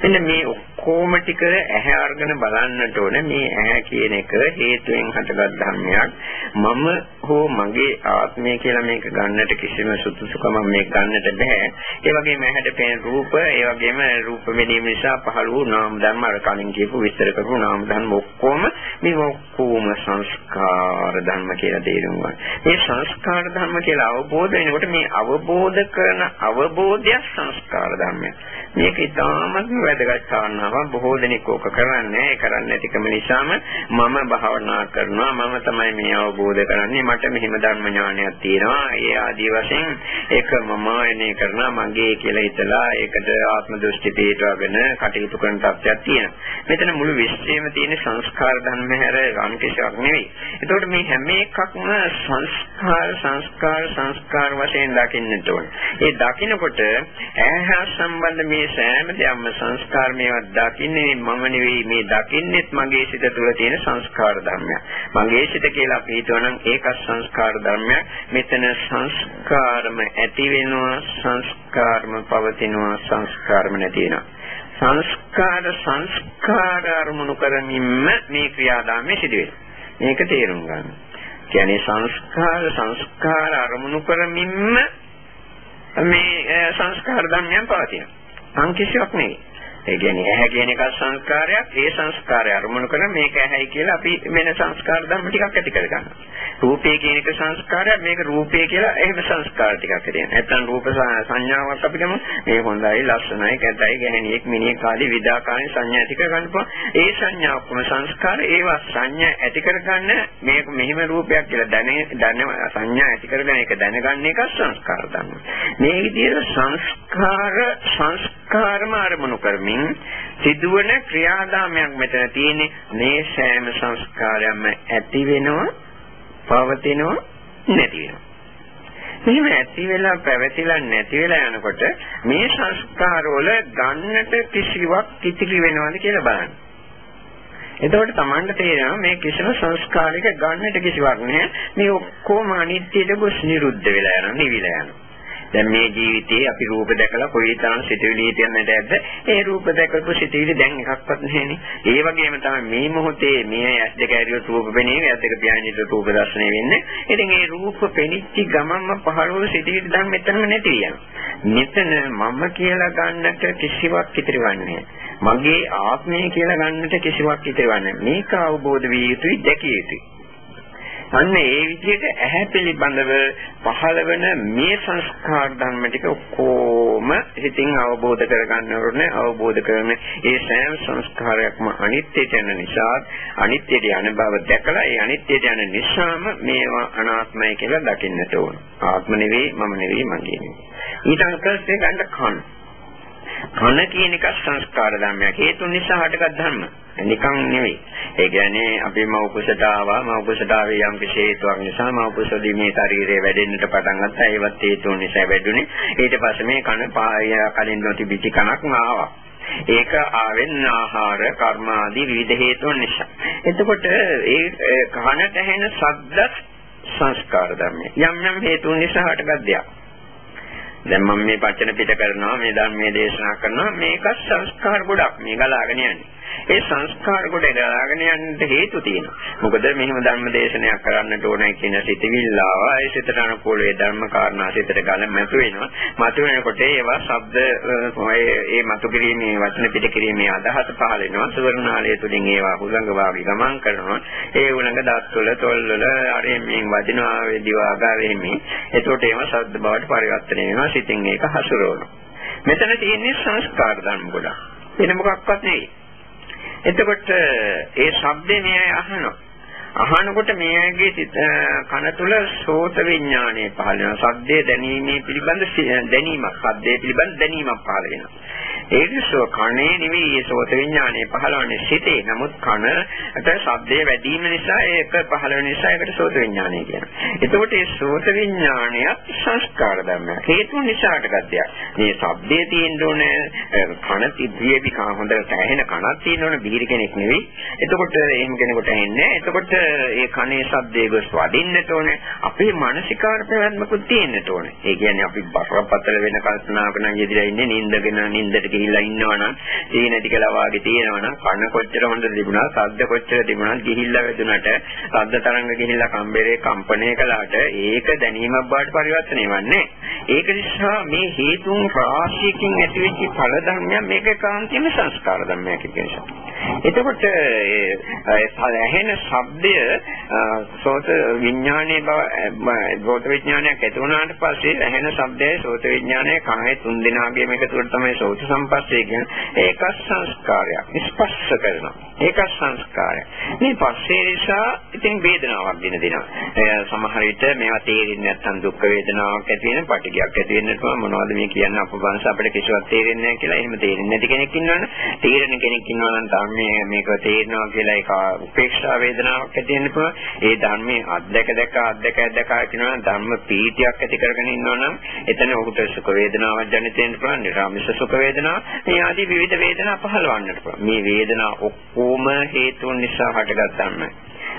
එන්න මේ ඔක්කොම ටික ඇහැ අරගෙන බලන්නට ඕනේ මේ ඇහැ කියන එක හේතුවෙන් හටගත් ධර්මයක් මම හෝ මගේ ආත්මය කියලා මේක ගන්නට කිසිම සුදුසුකමක් මේක ගන්නට බෑ. ඒ වගේම ඇහැට පෙනෙන රූප, ඒ වගේම රූප වෙනීම නිසා පහළ වූ නාම ධර්ම අර කලින් කියපු විස්තර කරපු නාම ධර්ම ඔක්කොම මේ ඔක්කොම සංස්කාර ධර්ම කියලා තේරුම් ගන්න. මේ සංස්කාර ධර්ම කියලා අවබෝධ වෙනකොට මේ අවබෝධ කරන අවබෝධය සංස්කාර ධර්මයක්. මේක ඉතාමත් වැදගත් කාරණාවක්. බොහෝ දෙනෙක් ඕක කරන්නේ. ඒ කරන්නේ නැතිකම නිසාම මම භාවනා කරනවා. මම තමයි මේ අවබෝධ කරන්නේ. මට මෙහිම ධර්ම ඥානයක් තියෙනවා. ඒ ආදී වශයෙන් ඒක මම එනේ කරනවා මගේ කියලා හිතලා ඒකට ආත්ම දෘෂ්ටි පිටවගෙන කටයුතු කරන තත්ත්වයක් තියෙනවා. මෙතන මුළු විශ්වයේම තියෙන සංස්කාර ධර්ම හැර අනිකේශයක් නෙවෙයි. ඒතකොට මේ හැම එකක්ම සංස්කාර සංස්කාර සංස්කාර වශයෙන් දකින්නට ඕනේ. ඒ දකිනකොට ඇහැ සම්බන්ධ මේ සෑම දෙයක්ම සංස්කාර මේවා දකින්නේ මම නෙවෙයි මේ දකින්නෙත් මගේ සිත තුළ තියෙන සංස්කාර ධර්මයක්. මගේ සිත කියලා අපි හිතුවනම් ඒක සංස්කාර ධර්මයක්. මෙතන සංස්කාරම ඇති වෙනවා සංස්කාරම පවතිනවා සංස්කාරම නැති වෙනවා. සංස්කාර සංස්කාර අරමුණු කරමින්ම මේ ක්‍රියාදාමය සිදු වෙනවා. මේක තේරුම් ගන්න. කියන්නේ සංස්කාර සංස්කාර අරමුණු කරමින්ම මේ සංස්කාර ධර්මයන් පවතිනවා. අන් කිසිවක් නෙවෙයි. ඒ කියන්නේ ඇහැ කියන එක සංස්කාරයක්. ඒ සංස්කාරය අරමුණු කරගෙන මේක ඇහැයි කියලා අපි වෙන සංස්කාර ධර්ම ටිකක් ඇති කරගන්නවා. රූපය කියන එක සංස්කාරයක්. මේක රූපය කියලා එහෙම සංස්කාර ටිකක් ඇති වෙනවා. නැත්තම් රූප සංඥාවක් අපි ගමු. මේ හොඳයි, ලස්සනයි, කැතයි, ගැහණියෙක්, මිනිහෙක් ආදී විදාකාරී සංඥා ඇති කරගන්න පුළුවන්. ඒ සංඥා ඔක්කොම සංස්කාර. ඒවා සංඥා ඇති කරගන්න මේක මෙහිම රූපයක් කියලා දැන දැන සංඥා ඇති කරගෙන ඒක දැනගන්න එක සංස්කාර ධර්ම. මේ විදිහට සංස්කාර සංස්කාරම අරමුණු කරමින් තුළින් සිදුවන ක්‍රියාදාමයක් මෙතන තියෙන්නේ මේ සෑම සංස්කාරයක්ම ඇති වෙනවා පවතිනවා නැති වෙනවා මෙහෙම ඇති වෙලා පැවතිලා නැති වෙලා යනකොට මේ සංස්කාරවල ගන්නට කිසිවක් ඉතිරි වෙනවද කියලා බලන්න. එතකොට Tamanට තේරෙනවා මේ කිසිම සංස්කාරයක ගන්නට කිසිවක් නැහැ. මේ ඔක්කොම අනිත්‍යද ගොස් නිරුද්ධ වෙලා යනවා, නිවිලා යනවා. දැන් මේ ජීවිතයේ අපි රූප දැකලා කොයිතරම් සිතුවිලි හිතන්නට ඇද්ද? ඒ රූප දැකපු සිතුවිලි දැන් එකක්වත් නැහැනේ. ඒ වගේම තමයි මේ මොහොතේ මේ ඇස් දෙක ඇරියොත් රූප පෙනීම, ඇස් දෙක පියාණිට රූප දර්ශනය වෙන්නේ. ඉතින් ඒ රූප පෙනිච්ච ගමන්ම පහළ වූ සිතුවිලි දැන් මෙතනම නැති යනවා. මෙතන මම කියලා ගන්නට කිසිවක් ඉතිරිවන්නේ මගේ ආත්මය කියලා ගන්නට කිසිවක් ඉතිරිවන්නේ මේක අවබෝධ විය යුතුයි දැකිය යුතුයි අන්න ඒ විදිහට ඇහැ පිළිබඳව පහළවන මේ සංස්කාර ධර්ම ටික ඔක්කොම හිතින් අවබෝධ කරගන්න ඕනේ අවබෝධ කරන ඒ සෑම සංස්කාරයක්ම අනිත්‍යයට යන නිසා අනිත්‍යයට යන බව දැකලා ඒ අනිත්‍යයට යන නිසාම මේවා අනාත්මයි කියලා දකින්නට ඕන. ආත්ම නෙවෙයි මම නෙවෙයි මගේ නෙවෙයි. ඊට අනුකම්පේ ගන්න කන. කන කියන එක සංස්කාර ධර්මයක් හේතු නිසා හටගත් ධර්ම නිකන් නෙවෙයි. ඒ කියන්නේ අපි මව කුසට ආවා මව කුසට ආවේ යම් කිසි හේතුවක් නිසා මව කුසදී මේ ශරීරය වැඩෙන්නට පටන් ගත්තා. ඒවත් හේතුන් නිසා වැඩුණේ. ඊට පස්සේ මේ කන පාය කලින් නොතිබිච්ච කනක් ආවා. ඒක ආවෙන් ආහාර කර්ම ආදී විවිධ හේතුන් නිසා. එතකොට ඒ කනට ඇහෙන ශබ්ද සංස්කාර ධර්මයි. යම් යම් හේතුන් නිසා හටගත් දෙයක්. දැන් මම මේ වචන පිට කරනවා මේ ධර්මයේ දේශනා කරනවා මේක සංස්කාර ගොඩක් මේ ගලාගෙන යන්නේ. ඒ සංස්කාර කොට ගලාගෙන යන්න හේතු තියෙනවා. මොකද මෙහෙම ධර්ම දේශනයක් කරන්නට ඕනයි කියන සිතවිල්ල ආවා. ඒ සිතට අනුකූල ඒ ධර්ම කාරණා සිතට ගල මතු වෙනවා. මතු වෙනකොට ඒවා ශබ්ද ඒ මතු කිරීමේ වචන පිට කිරීමේ අදහස පහළ වෙනවා. සුවර්ණාලය තුලින් ඒවා හුලඟ වාගේ ගමන් කරනවා. ඒ උලඟ දත් වල තොල් වල අරෙමින් වදිනවා වේදිවා වෙමින්. එතකොට ඒවා ශබ්ද බවට පරිවර්තනය වෙනවා. සිතින් ඒක හසුරවනවා. මෙතන තියෙන්නේ සංස්කාර ධර්ම ගොඩක්. වෙන මොකක්වත් නෙවෙයි. එතකොට ඒ ශබ්දේ මේ අහනවා. අහනකොට මේ ඇගේ කන තුල සෝත විඥානය පහළ වෙනවා. ශබ්දයේ දැනීමේ පිළිබඳ දැනීමක්, ශබ්දයේ පිළිබඳ දැනීමක් පහළ වෙනවා. ඒකසෝ කනේ නෙවෙයි ඒ සෝත විඥානය පහළවන්නේ සිතේ. නමුත් කනට ශබ්දයේ වැඩිම නිසා ඒක පහළ වෙන නිසා ඒකට සෝත විඥානය කියනවා. එතකොට මේ සෝත විඥානය සංස්කාර ධර්මයක්. හේතු නිසාට ගත්තයක්. මේ ශබ්දයේ තියෙන්න ඕනේ කන තිබ්බේවි කන හොඳට ඇහෙන කනක් තියෙන්න ඕනේ බිහිරි කෙනෙක් නෙවෙයි. එතකොට එහෙම කෙනෙකුට ඇහෙන්නේ එතකොට ඒ කනේ ශබ්දයේ ගොස් වදින්නට ඕනේ. අපේ මානසිකාර පැවැත්මකුත් තියෙන්නට ඕනේ. ඒ කියන්නේ අපි බරපතල වෙන කල්පනාවක නම් යෙදලා ඉන්නේ නිින්දගෙන නිින්දට ගිහිල්ලා ඉන්නවනම් තේ නැති කියලා වාගේ තියෙනවනම් කන කොච්චර හොඳ තිබුණා සද්ද කොච්චර තිබුණත් ගිහිල්ලා වැදුනට සද්ද තරංග ගිහිල්ලා කම්බරේ කම්පණය කළාට ඒක දැනීමක් බවට පරිවර්තනය වෙන්නේ. ඒක නිසා මේ හේතුන් රාශියකින් ඇතිවෙච්ච ඵල ධර්මයක් මේක කාන්තිම සංස්කාර ධර්මයක් කියන නිසා එතකොට ඇහෙන ශබ්දය සෝත විඥානයේ බව සෝත විඥානයක් ඇති වුණාට පස්සේ ඇහෙන ශබ්දයයි සෝත විඥානයයි කනයි තුන් දෙනාගේම එකතුවට තමයි සෝත සම්පස්සේ කියන්නේ ඒක සංස්කාරයක් ස්පර්ශ කරනවා. ඒක සංස්කාරයක් මේ පස්සේ නිසා ඉතින් වේදනාවක් දින දෙනවා සමහර විට මේවා තේරෙන්නේ නැත්නම් දුක් වේදනාවක් ඇති වෙන පටිගයක් ඇති වෙන්න පුළුවන් මොනවද මේ කියන්නේ අපවංශ අපිට කිසිවක් තේරෙන්නේ නැහැ කියලා එහෙම තේරෙන්නේ නැති කෙනෙක් ඉන්නවනේ තේරෙන කෙනෙක් ඉන්නවා නම් ධර්මයේ මේක තේරෙනවා කියලා ඒක උපේක්ෂා වේදනාවක් ඇති වෙන්න පුළුවන්. ඒ ධර්මයේ අද්දක දැක අද්දක දැක කියනවා ධර්ම පීතියක් ඇති කරගෙන ඉන්නවනම් එතන ඔහුට සුඛ වේදනාවක් ජනිත වෙන්න පුළුවන්. නිරාමිෂ සුඛ වේදනා මේ ආදී විවිධ වේදනා පහළවන්නට පුළුවන්. මේ වේදනා ඔක්කොම හේතුන් නිසා හටගත් ධර්මයි.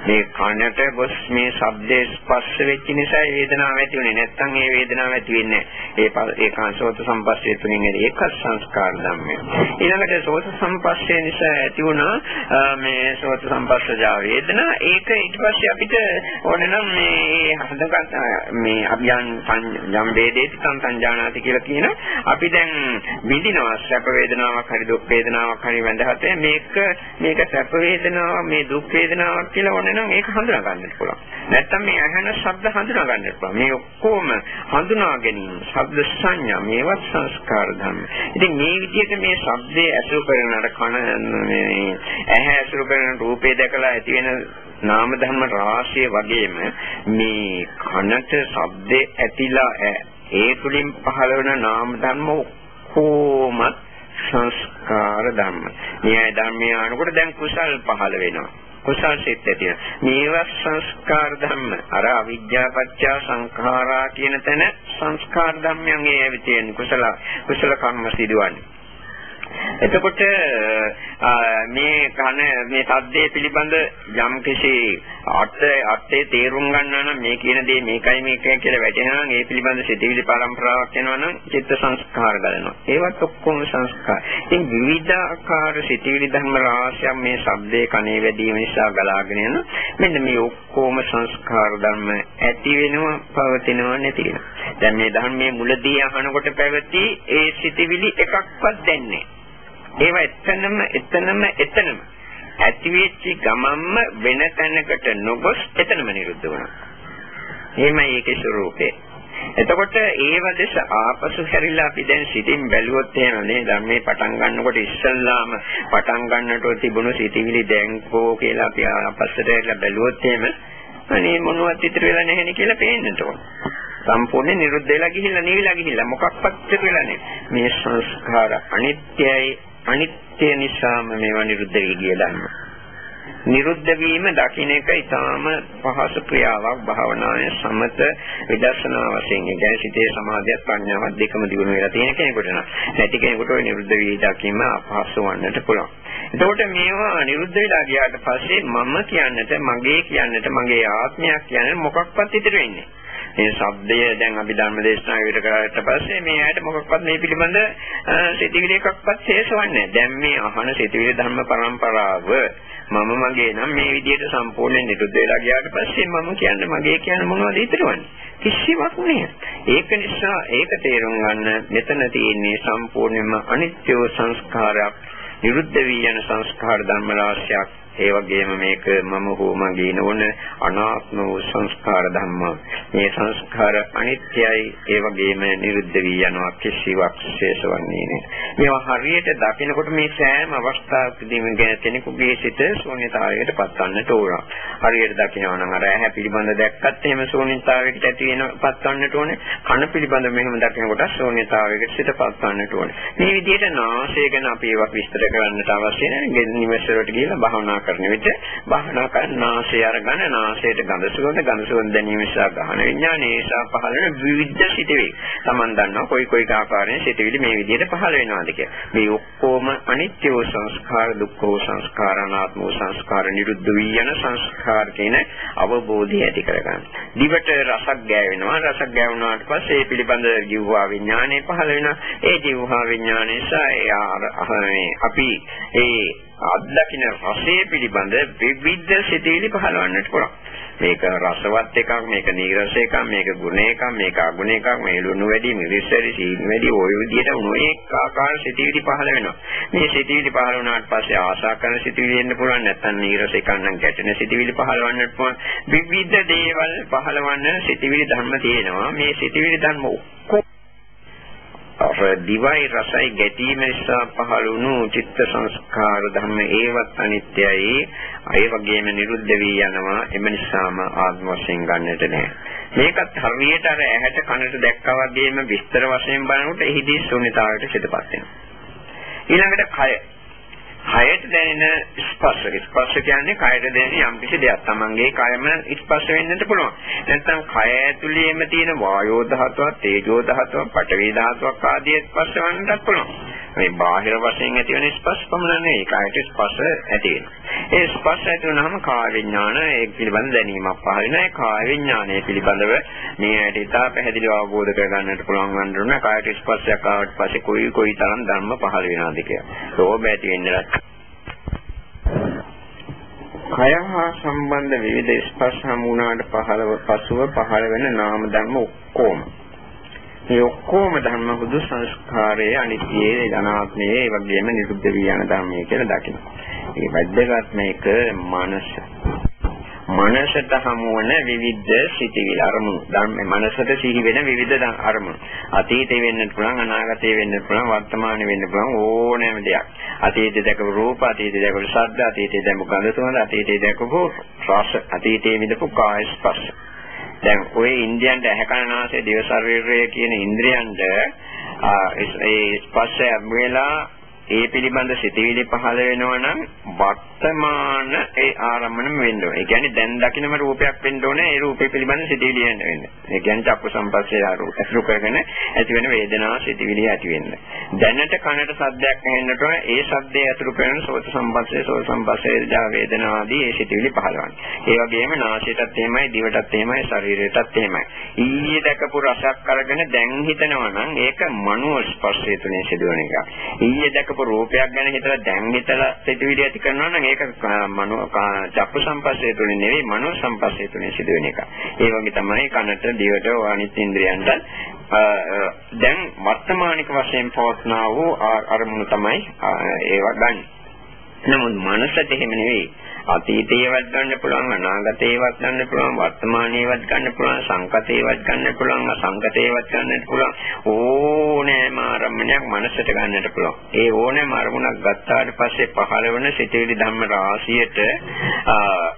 මේ කනට ගොස් මේ ශබ්දේ ස්පර්ශ වෙච්ච නිසා වේදනාව ඇති වෙන්නේ නැත්නම් ඒ වේදනාව ඇති වෙන්නේ ඒ ඒ කාංශෝත සම්පස්සේ තුලින් ඒක සංස්කාර ධම්මය ඊළඟට සෝත සම්පස්සේ නිසා ඇති වුණා මේ සෝත සම්පස්සජා වේදනා. ඒක ඊට පස්සේ අපිට ඕනේ නම් මේ හදගත් මේ අභියන් යම් වේදේති සංසංජානාති කියලා කියන අපි දැන් විඳිනවා. සැප වේදනාවක් හරි දුක් වේදනාවක් හරි වැඳහතේ මේක මේක සැප වේදනාවක් මේ දුක් වේදනාවක් කියලා ඕනේ නම් ඒක හඳුනා ගන්නට පුළුවන්. නැත්තම් මේ ඇහෙන ශබ්ද හඳුනා ගන්නට පුළුවන්. මේ ඔක්කොම හඳුනා ගැනීම, ශබ්ද සංඥා මේවත් සංස්කාර ධර්ම. ඉතින් මේ විදිහට මේ ශබ්දයේ ඇසුරු කරන අර කන මේ ඇහැ ඇසුරු කරන රූපේ දැකලා ඇති වෙන නාම ධර්ම රාශිය වගේම මේ කනට ශබ්දේ ඇතිලා ඒ තුලින් පහළ වෙන නාම ධර්ම ඔක්කොම සංස්කාර ධර්ම. මේ ධර්මයේ අනුකොට දැන් කුසල් පහළ වෙනවා. කුසල් සිත් ඇති මේවා සංස්කාර ධම්ම. අර අවිද්‍යා පත්‍ය සංඛාරා කියන තැන සංස්කාර ධම්මයන් ඒ ඇවිත් කුසල කුසල කර්ම සිදුවන්නේ. එතකොට මේ කන මේ සද්දේ පිළිබඳ යම් කිසි අර්ථ අර්ථයේ තේරුම් ගන්නවා නම් මේ කියන දේ මේකයි මේකයි කියලා වැටෙනවා නම් ඒ පිළිබඳ සිතිවිලි පරම්පරාවක් වෙනවා නම් චිත්ත සංස්කාර ගන්නවා. ඒවත් ඔක්කොම සංස්කාර. ඉතින් විවිධාකාර සිතිවිලි ධර්ම රාශියක් මේ ශබ්දේ කනේ වැඩිම නිසා ගලාගෙන යන මෙන්න මේ ඔක්කොම සංස්කාර ධර්ම ඇති වෙනවා පවතිනවා නැති වෙනවා. දැන් මේ ධර්මයේ මුලදී අහනකොට පැවති ඒ සිතිවිලි එකක්වත් දැන්නේ ඒවා එතනම එතනම එතනම ඇති වෙච්ච ගමම්ම වෙන තැනකට නොගොස් එතනම නිරුද්ධ වුණා. එහෙමයි ඒකේ ස්වરૂපේ. එතකොට ඒව දෙස ආපසු හැරිලා අපි දැන් සිතින් බැලුවොත් එහෙම නේ ධර්මයේ පටන් ගන්නකොට ඉස්සල්ලාම පටන් ගන්නට තිබුණු සිතිවිලි දැන් කෝ කියලා අපි ආපස්සට හැරිලා බැලුවොත් එහෙම අනේ මොනවත් ඉතුරු වෙලා නැහැ නේ කියලා පේන්නට ඕන. සම්පූර්ණ නිරුද්ධ වෙලා ගිහිල්ලා නිවිලා ගිහිල්ලා මොකක්වත් ඉතුරු වෙලා නැහැ. මේ සංස්කාර අනිත්‍යයි අනිත්‍ය නිසාම මේවා නිරුද්ධ වී ගිය ධර්ම. නිරුද්ධ වීම දකින්න එක ඊටාම පහසු ක්‍රියාවක් භාවනාවේ සමත විදර්ශනා වශයෙන් ඒ කියන්නේ සිතේ සමාධියත් ප්‍රඥාවත් දෙකම දිනු වෙලා තියෙන කෙනෙකුට නම් නැති කෙනෙකුට ওই නිරුද්ධ වී දකින්න අපහසු වන්නට පුළුවන්. එතකොට මේවා නිරුද්ධ වෙලා ගියාට පස්සේ මම කියන්නට මගේ කියන්නට මගේ ආත්මයක් කියන්නට මොකක්වත් ඉතුරු වෙන්නේ මේ ශබ්දය දැන් අපි ධර්ම දේශනා විතර කරාට පස්සේ මේ ඇයට මොකක්වත් මේ පිළිබඳ සිතිවිලි එකක්වත් හේසවන්නේ දැන් මේ අහන සිතිවිලි ධර්ම පරම්පරාව මම මගේ නම් මේ විදිහට සම්පූර්ණයෙන් නිරුද්ධ වෙලා ගියාට පස්සේ මම කියන්නේ මගේ කියන්නේ මොනවද ඉතුරුවන්නේ? කිසිවක් නෑ ඒක නිසා ඒක තේරුම් ගන්න මෙතන තියෙන්නේ සම්පූර්ණයෙන්ම අනිත්‍ය සංස්කාරයක් නිරුද්ධ වී යන සංස්කාර ධර්ම රාශියක්. ඒ වගේම මේක මම හෝ මගේ නොවන අනාත්ම වූ සංස්කාර ධර්ම. මේ සංස්කාර අනිත්‍යයි ඒ වගේම නිරුද්ධ වී යනවා කිසිවක් ශේෂවන්නේ නැහැ. මේවා හරියට දකිනකොට මේ සෑම අවස්ථාවකදීම ගැන කෙනෙකුගේ සිත ශූන්‍යතාවයකට පත්වන්නට ඕන. හරියට දකිනවා නම් අර ඇහැ පිළිබඳ දැක්කත් එහෙම ශූන්‍යතාවයකට ඇති වෙන පත්වන්නට ඕනේ. කන පිළිබඳ මෙහෙම දකිනකොට ශූන්‍යතාවයකට සිත පත්වන්නට ඕනේ. මේ විදිහට නාසය ගැන අපි ඒවා විස්තර කරන්නට අවශ්‍ය නැහැ. නිවසේට ගිහිල්ලා භාවනා කරන විට භාවනා කරන නාසය අරගෙන නාසයට ගඳ සුවඳ ගඳ සුවඳ දැනීම නිසා ගහන විඥානයේ නිසා පහළ වෙන විවිධ සිටිවිලි. Taman දන්නවා කොයි කොයි ආකාරයෙන් සිටිවිලි මේ විදිහට පහළ වෙනවාද කියලා. මේ ඔක්කොම අනිත්‍ය වූ සංස්කාර, දුක්ඛ වූ සංස්කාර, අනාත්ම වූ සංස්කාර, නිරුද්ධ වී යන සංස්කාර කියන අවබෝධය ඇති කරගන්න. දිවට රසක් ගෑවෙනවා රසක් ගෑවුනාට පස්සේ ඒ පිළිබඳ ජීවහා විඥානය පහළ වෙනවා ඒ ජීවහා විඥානය නිසා ඒ අපි ඒ අත්දකින්න රසය පිළිබඳ විවිධ සිතිවිලි පහළවන්නට පුළුවන්. මේක රසවත් එකක් මේක නීරස එකක් මේක ගුණ එකක් මේක අගුණ එකක් මේ ලුණු වැඩි මිරිස් වැඩි සීනි වැඩි ওই විදිහට නොඑක ආකාර සිතිවිලි පහළ වෙනවා. මේ සිතිවිලි පහළ වුණාට පස්සේ ආශා කරන සිතිවිලි එන්න පුළුවන් නැත්නම් නීරස එකක් නම් ගැටෙන සිතිවිලි පහළවන්නත් පුළුවන්. විවිධ දේවල් පහළවන්න සිතිවිලි ධර්ම තියෙනවා. මේ සිතිවිලි ධර්ම ඔක්කොම අර දිවයි රසයි ගැටීම නිසා පහළ වුණු චිත්ත සංස්කාර ධර්ම ඒවත් අනිත්‍යයි. ඒ වගේම නිරුද්ධ වී යනවා. එම නිසාම ආත්ම වශයෙන් ගන්නට නෑ මේකත් හරියට අර ඇහැට කනට දැක්කා වගේම විස්තර වශයෙන් බලනකොට එහිදී ශූන්‍යතාවයට සිදුපත් වෙනවා. ඊළඟට කය. කයට දැනෙන ස්පර්ශක ස්පර්ශ කියන්නේ කයට දැනෙන යම් කිසි දෙයක්. Tamange කයම ස්පර්ශ වෙන්නත් පුළුවන්. නැත්නම් කය ඇතුළේම තියෙන වායෝ ධාතුවක්, තේජෝ ධාතුවක්, පඨවි ධාතුවක් ආදී ස්පර්ශ වන්නත් පුළුවන්. මේ බාහිර වශයෙන් ඇතිවන ස්පර්ශ පමණ නෙවෙයි කායට ස්පර්ශ ඇති වෙනවා. ඒ ස්පර්ශ ඇති වුනහම කාය විඥාන ඒ පිළිබඳ දැනීමක් පහළ වෙනවා. ඒ කාය විඥානය පිළිබඳව මේ ඇයට ඉතා පැහැදිලිව අවබෝධ කරගන්නට පුළුවන් වන්දරුණ කායට ස්පර්ශයක් ආවට පස්සේ කොයි කොයි තරම් ධර්ම පහළ වෙනවද කියලා. ලෝභ ඇති වෙන්නත් කය හා සම්බන්ධ විවිධ ස්පර්ශ හමුණාට පහළව පසුව පහළ වෙන නාම ධර්ම ඔක්කොම මේ ඔක්කොම ධර්ම හුදු සංස්කාරයේ අනිත්‍යයේ ධනාත්මයේ ඒ වගේම නිරුද්ධ වී යන ධර්මයේ කියලා දකින්න. මේ වැද්දගත් මේක මනස. මනසට හමු වන විවිධ සිතිවිලි අරමුණු. ධර්ම මනසට සිහි වෙන විවිධ අරමුණු. අතීතේ වෙන්නත් පුළුවන් අනාගතේ වෙන්නත් පුළුවන් වර්තමානයේ වෙන්න පුළුවන් ඕනෑම දෙයක්. අතීතේ දැකපු රූප අතීතේ දැකපු ශබ්ද අතීතේ දැකපු ගන්ධ සුවඳ අතීතේ දැකපු රස අතීතේ විඳපු කාය ස්පර්ශ. දැන් ওই ඉන්ද්‍රියන්ට ඇහැකරනාසය දිව ශරීරය කියන ඉන්ද්‍රියන්ට ඒ ස්පර්ශය වෙලා ඒ පිළිබඳ සිතිවිලි පහළ වෙනවා නම් වර්තමාන ඒ ආරම්භණයම වෙන්න ඕනේ. ඒ කියන්නේ දැන් දකින්නම රූපයක් වෙන්න ඕනේ. ඒ රූපේ පිළිබඳ සිතිවිලි එන්න වෙන්නේ. ඒ කියන්නේ චක්කු සම්පස්සේ අසුරු කරගෙන ඇති වෙන වේදනාව සිතිවිලි ඇති වෙන්න. දැනට කනට සද්දයක් ඇහෙන්නට ඕනේ. ඒ සද්දේ අතුරු කරන සෝත සම්පස්සේ සෝත සම්පස්සේ ජා වේදනා ආදී ඒ සිතිවිලි පහළවන්නේ. ඒ වගේම නාසයටත් එහෙමයි, දිවටත් එහෙමයි, ශරීරයටත් එහෙමයි. ඊයේ දැකපු රසක් අරගෙන දැන් හිතනවා නම් ඒක මනෝ ස්පර්ශය තුනේ සිදුවන එක. ඊයේ දැක දැකපු රූපයක් ගැන හිතලා දැන් හිතලා සිතුවිලි ඇති කරනවා නම් ඒක මනෝ චක්කු සම්පස්සේ තුලින් නෙවෙයි මනෝ සම්පස්සේ තුලින් සිදුවෙන එක. ඒ වගේ තමයි කනට දිවට අනිත් ඉන්ද්‍රියන්ට දැන් වර්තමානික වශයෙන් පවත්නා වූ අරමුණු තමයි ඒවා ගන්න. නමුත් මනසට එහෙම නෙවෙයි. අතීතේවත් ගන්න පුළුවන් අනාගතේවත් ගන්න පුළුවන් වර්තමානයේවත් ගන්න පුළුවන් සංකතේවත් ගන්න පුළුවන් අසංකතේවත් ගන්නත් පුළුවන් ඕනෑම ආරම්භණයක් මනසට ගන්නට පුළුවන් ඒ ඕනෑම අරමුණක් ගත්තාට පස්සේ පහළ වෙන සිතේලි ධම්ම රාශියට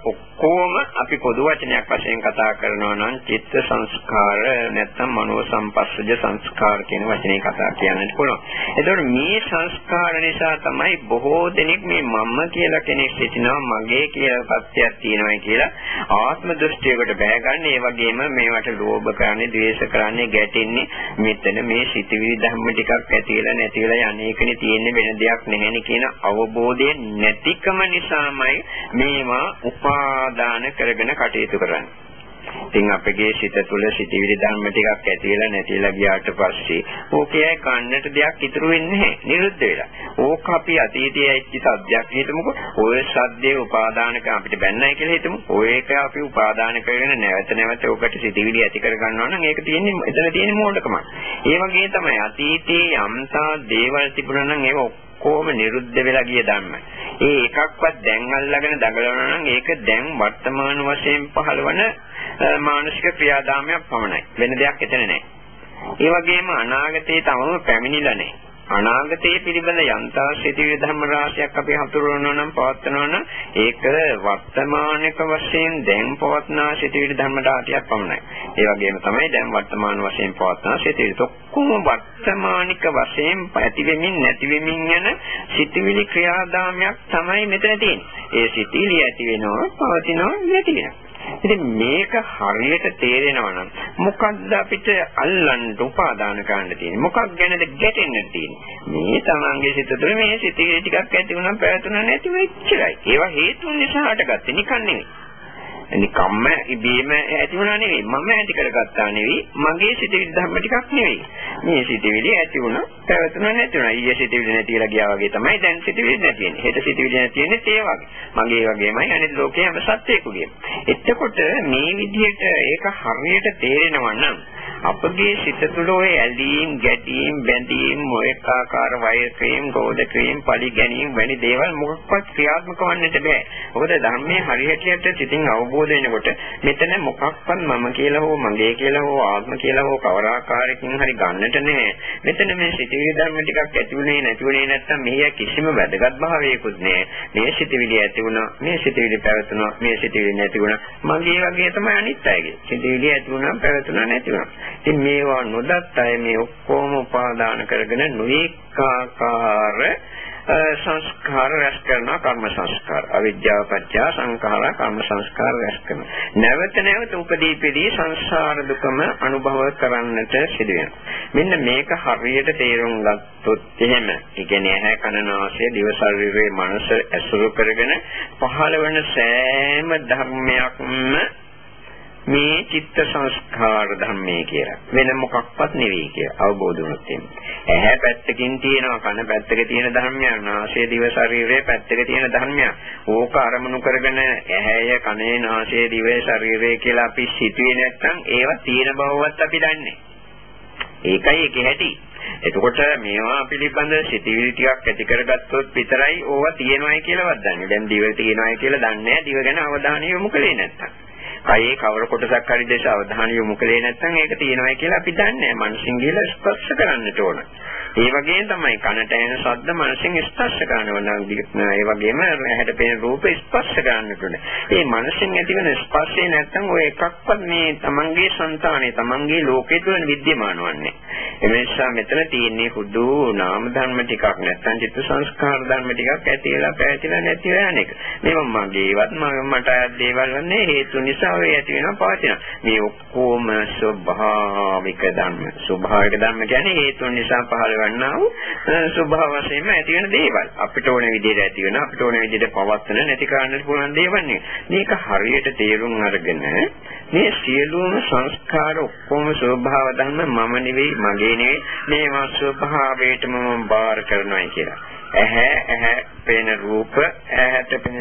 ඔක්කොම අපි පොදු වචනයක් වශයෙන් කතා කරනවා නම් චිත්ත සංස්කාර නැත්නම් මනෝ සංපස්සජ සංස්කාර කියන වචනේ කතා කියන්නත් පුළුවන්. එතකොට මේ සංස්කාර නිසා තමයි බොහෝ දෙනෙක් මේ මම කියලා කෙනෙක් සිටිනවා මගේ මගේ කියලා සත්‍යයක් තියෙනවා කියලා ආත්ම දෘෂ්ටියකට බැහැගන්න ඒ වගේම මේවට ලෝභ කරන්නේ ද්වේෂ කරන්නේ ගැටෙන්නේ මෙතන. මේ සිටිවිලි ධර්ම ටිකක් ඇතිලා නැතිලා යන්නේකනේ තියෙන්නේ වෙන දෙයක් නැහෙනි කියන අවබෝධය නැතිකම නිසාමයි මේවා උපාදාන කරගෙන කටයුතු කරන්නේ. ඉතින් අපගේ සිත තුළ සිටිවිලි ධර්ම ටිකක් ඇති වෙලා නැති වෙලා ගියාට පස්සේ ඕකේ කන්නට දෙයක් ඉතුරු වෙන්නේ නැහැ. නිරුද්ධ වෙලා. ඕක අපි අතීතයේ ඇච්ච සද්දයක් හිතමුකෝ. ඔය සද්දේ උපාදානක අපිට බැන්නයි කියලා හිතමු. ඔය එක අපි උපාදාන කරගෙන නැවත නැවත ඕකට සිටිවිලි ඇති කර ගන්නවා නම් ඒක තියෙන්නේ එතන තියෙන මෝඩකමක්. ඒ වගේ තමයි අතීතයේ යම්තා දේවල් තිබුණා නම් ඒව ඔක්කොම නිරුද්ධ වෙලා ගිය ධර්ම. ඒ එකක්වත් දැන් අල්ලගෙන දඟලනවා නම් ඒක දැන් වර්තමාන වශයෙන් පහළවන මානසික ක්‍රියාදාමයක් පමණයි. වෙන දෙයක් එතන නැහැ. ඒ වගේම අනාගතයේ තමම පැමිණිලා නැහැ. අනාගතයේ පිළිබඳ යන්තා සිටිවිලි ධර්ම රාශියක් අපි හතුරවනවා නම් පවත්වනවා නම් ඒක වර්තමානික වශයෙන් දැන් පවත්නා සිටිවිලි ධර්ම රාශියක් පමණයි. ඒ වගේම තමයි දැන් වර්තමාන වශයෙන් පවත්නා සිටිවිලි ඔක්කොම වර්තමානික වශයෙන් ඇති වෙමින් නැති වෙමින් යන සිටිවිලි ක්‍රියාදාමයක් තමයි මෙතන තියෙන්නේ. ඒ සිටිවිලි ඇති වෙනවා පවතිනවා නැති වෙනවා. ඉතින් මේක හරියට තේරෙනවා නම් මොකක්ද අපිට අල්ලන්න උපාදාන කරන්න තියෙන්නේ? මොකක් ගැනද ගැටෙන්න තියෙන්නේ? මේ තමන්ගේ සිත තුළ මේ සිතේ ටිකක් ඇති වුණා පැවතුණා නැති වෙච්චරයි. ඒවා හේතුන් නිසා හටගත්තේ නිකන් නෙවෙයි. නිකම්ම ඉබේම ඇති වුණා නෙවෙයි. මම ඇති කරගත්තා නෙවෙයි. මගේ සිතිවිලි ධර්ම ටිකක් නෙවෙයි. මේ සිතිවිලි ඇති වුණා, පැවතුණා නැති වුණා. ඊයේ සිතිවිලි නැතිලා ගියා වගේ තමයි දැන් සිතිවිලි නැති වෙන්නේ. හෙට සිතිවිලි නැති වෙන්නේ ඒ වගේ. මගේ වගේමයි අනිත් ලෝකයේ හැම සත්‍යයකගේම. එතකොට මේ විදිහට ඒක හරියට තේරෙනවා නම් අපගේ සිත තුළ ඔය ඇලීම්, ගැටීම්, බැඳීම්, මොඑක ආකාර වෛරකීම්, ගෝධකීම්, පලි ගැනීම වැනි දේවල් මොකක්වත් ක්‍රියාත්මක වන්නට බෑ. මොකද ධර්මයේ හරියටියට සිතින් අවබෝධ වෙනකොට මෙතන මොකක්වත් මම කියලා හෝ මගේ කියලා හෝ ආත්ම කියලා හෝ කවර ආකාරයකින් හරි ගන්නට නෑ. මෙතන මේ සිතිවිලි ධර්ම ටිකක් ඇතිුනේ නැතිුනේ නැත්තම් මෙහි කිසිම වැදගත් භාවයකුත් නෑ. මේ සිතිවිලි ඇති වුණා, මේ සිතිවිලි පැවතුණා, මේ සිතිවිලි නැති වුණා. මගේ වගේ තමයි අනිත් අයගේ. සිතිවිලි ඇති වුණා, පැවතුණා නැති වුණා. ඉතින් මේවා නොදත් අය මේ ඔක්කොම උපාදාන කරගෙන නොඒකාකාර සංස්කාර රැස් කරනවා කර්ම සංස්කාර. අවිද්‍යාව පත්‍ය සංඛාර කර්ම සංස්කාර රැස් කරනවා. නැවත නැවත උපදීපෙදී සංසාර දුකම අනුභව කරන්නට සිදු මෙන්න මේක හරියට තේරුම් ගත්තොත් එහෙම. ඒ කියන්නේ ඇහැ කන නාසය දිව ශරීරයේ මනස ඇසුරු කරගෙන පහළ වෙන සෑම ධර්මයක්ම මේ චිත්ත සංස්කාර ධර්මයේ කියලා. වෙන මොකක්වත් නෙවෙයි කියලා අවබෝධ වුණොත් එන්නේ. ඇහැ පැත්තකින් තියෙනවා කන පැත්තක තියෙන ධර්මයක්, නාසය දිව ශරීරයේ පැත්තක තියෙන ධර්මයක්. ඕක අරමුණු කරගෙන ඇහැය කනේ නාසය දිව ශරීරය කියලා අපි සිතුවේ නැත්නම් ඒවා තියෙන බවවත් අපි දන්නේ. ඒකයි ඒකේ හැටි. එතකොට මේවා පිළිබඳ සිතිවිලි ටිකක් ඇති කරගත්තොත් විතරයි ඕවා තියෙනවයි කියලාවත් දන්නේ. දැන් දිව තියෙනවයි කියලා දන්නේ නැහැ. දිව ගැන අවධානය යොමු කළේ නැත්තම්. කයේ කවර කොටසක් හරි දේශ අවධානය යොමු කළේ නැත්නම් ඒක තියෙනවා කියලා අපි දන්නේ නැහැ. මනසින් ගිහලා ස්පර්ශ කරන්නට ඕන. ඒ වගේම තමයි කනට එන ශබ්ද මනසින් ස්පර්ශ කරනවා. ඒ වගේම ඇහැට පෙනෙන රූප ස්පර්ශ කරන්නට ඕන. මේ මනසින් ඇතිවන ස්පර්ශේ නැත්නම් ඔය එකක්වත් මේ තමන්ගේ సంతානේ තමන්ගේ ලෝකේ තුල විද්‍යමාන වන්නේ. ඒ නිසා මෙතන තියෙන්නේ හුදු නාම ධර්ම ටිකක් නැත්නම් චිත්ත සංස්කාර ධර්ම ටිකක් ඇතිලා පැතිලා නැති වෙන එක. මේවා මගේවත් මට දේවල් වන්නේ හේතු නිසා ඔය ඇති වෙනවා පවතිනවා. මේ ඔක්කොම ස්වභාවික ධර්ම. ස්වභාවික ධර්ම කියන්නේ හේතුන් නිසා පහළ වන්නා වූ ස්වභාව වශයෙන්ම ඇති වෙන දේවල්. අපිට ඕන විදිහට ඇති වෙන අපිට ඕන විදිහට පවත්වන නැති කරන්නට පුළුවන් දේවල් නේ. මේක හරියට තේරුම් අරගෙන මේ සියලුම සංස්කාර ඔක්කොම ස්වභාව ධර්ම මම නෙවෙයි මගේ නෙවෙයි මේවා ස්වභාවයටම මම බාර කරනවායි කියලා. ඇහැ ඇහැ පේන රූප ඇහැට පේන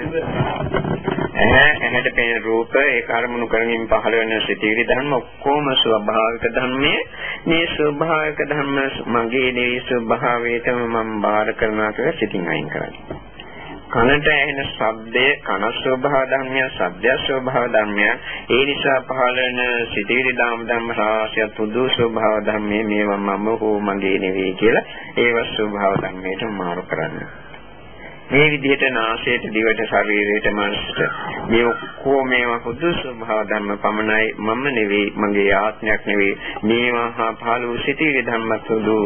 ඇහැ ඇහැට පේන රූප ඒ කර්මණු කරමින් පහළ වෙන සිතිවිලි ධර්ම ඔක්කොම ස්වභාවික ධර්මයේ මේ ස්වභාවික ධර්ම මගේ නෙවෙයි ස්වභාවයටම මම බාර කරනවා කියලා සිතින් අයින් කරන්නේ. කනට ඇහෙන ශබ්දය කන ස්වභාව ධර්මයක් ශබ්දය ස්වභාව ධර්මයක් ඒ නිසා පහළ වෙන සිතිවිලි දාම ධර්ම රාශිය පුදු ස්වභාව ධර්මයේ මේවා මම හෝ මගේ නෙවෙයි කියලා ඒව ස්වභාව ධර්මයට මාරු කරන්නේ. මේ විදිහට නාසයට දිවට ශරීරයට මනසට මේ ඔක්කොම මේවා හුදු ස්වභාව ධර්ම පමණයි මම නෙවෙයි මගේ ආත්මයක් නෙවෙයි. මේවා හා පහළ වූ සිටිවිලි ධර්මත් හුදු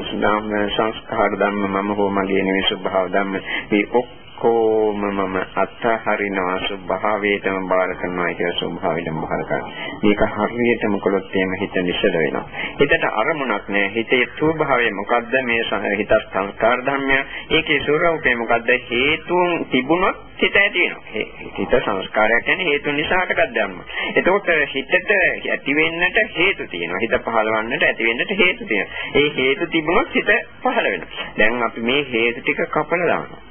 සංස්කාර ධර්ම මම හෝ මගේ නෙවෙයි ස්වභාව ධර්ම මේ ඔක්කොම ඔක්කොම මම අත්හරිනවා ස්වභාවයටම බාර කරනවා කියලා ස්වභාවයටම බාර කරනවා. මේක හරියටම කළොත් එහෙම හිත නිසල වෙනවා. හිතට අරමුණක් නැහැ. හිතේ ස්වභාවය මොකද්ද? මේ හිත සංස්කාර ධර්මය. ඒකේ ස්වરૂපය මොකද්ද? හේතුන් තිබුණොත් හිත ඇති වෙනවා. හිත සංස්කාරයක් කියන්නේ හේතු නිසා හටගත් ධර්ම. එතකොට හිතට ඇති වෙන්නට හේතු තියෙනවා. හිත පහළවන්නට ඇති වෙන්නට හේතු තියෙනවා. ඒ හේතු තිබුණොත් හිත පහළ වෙනවා. දැන් අපි මේ හේතු ටික කපලා දානවා.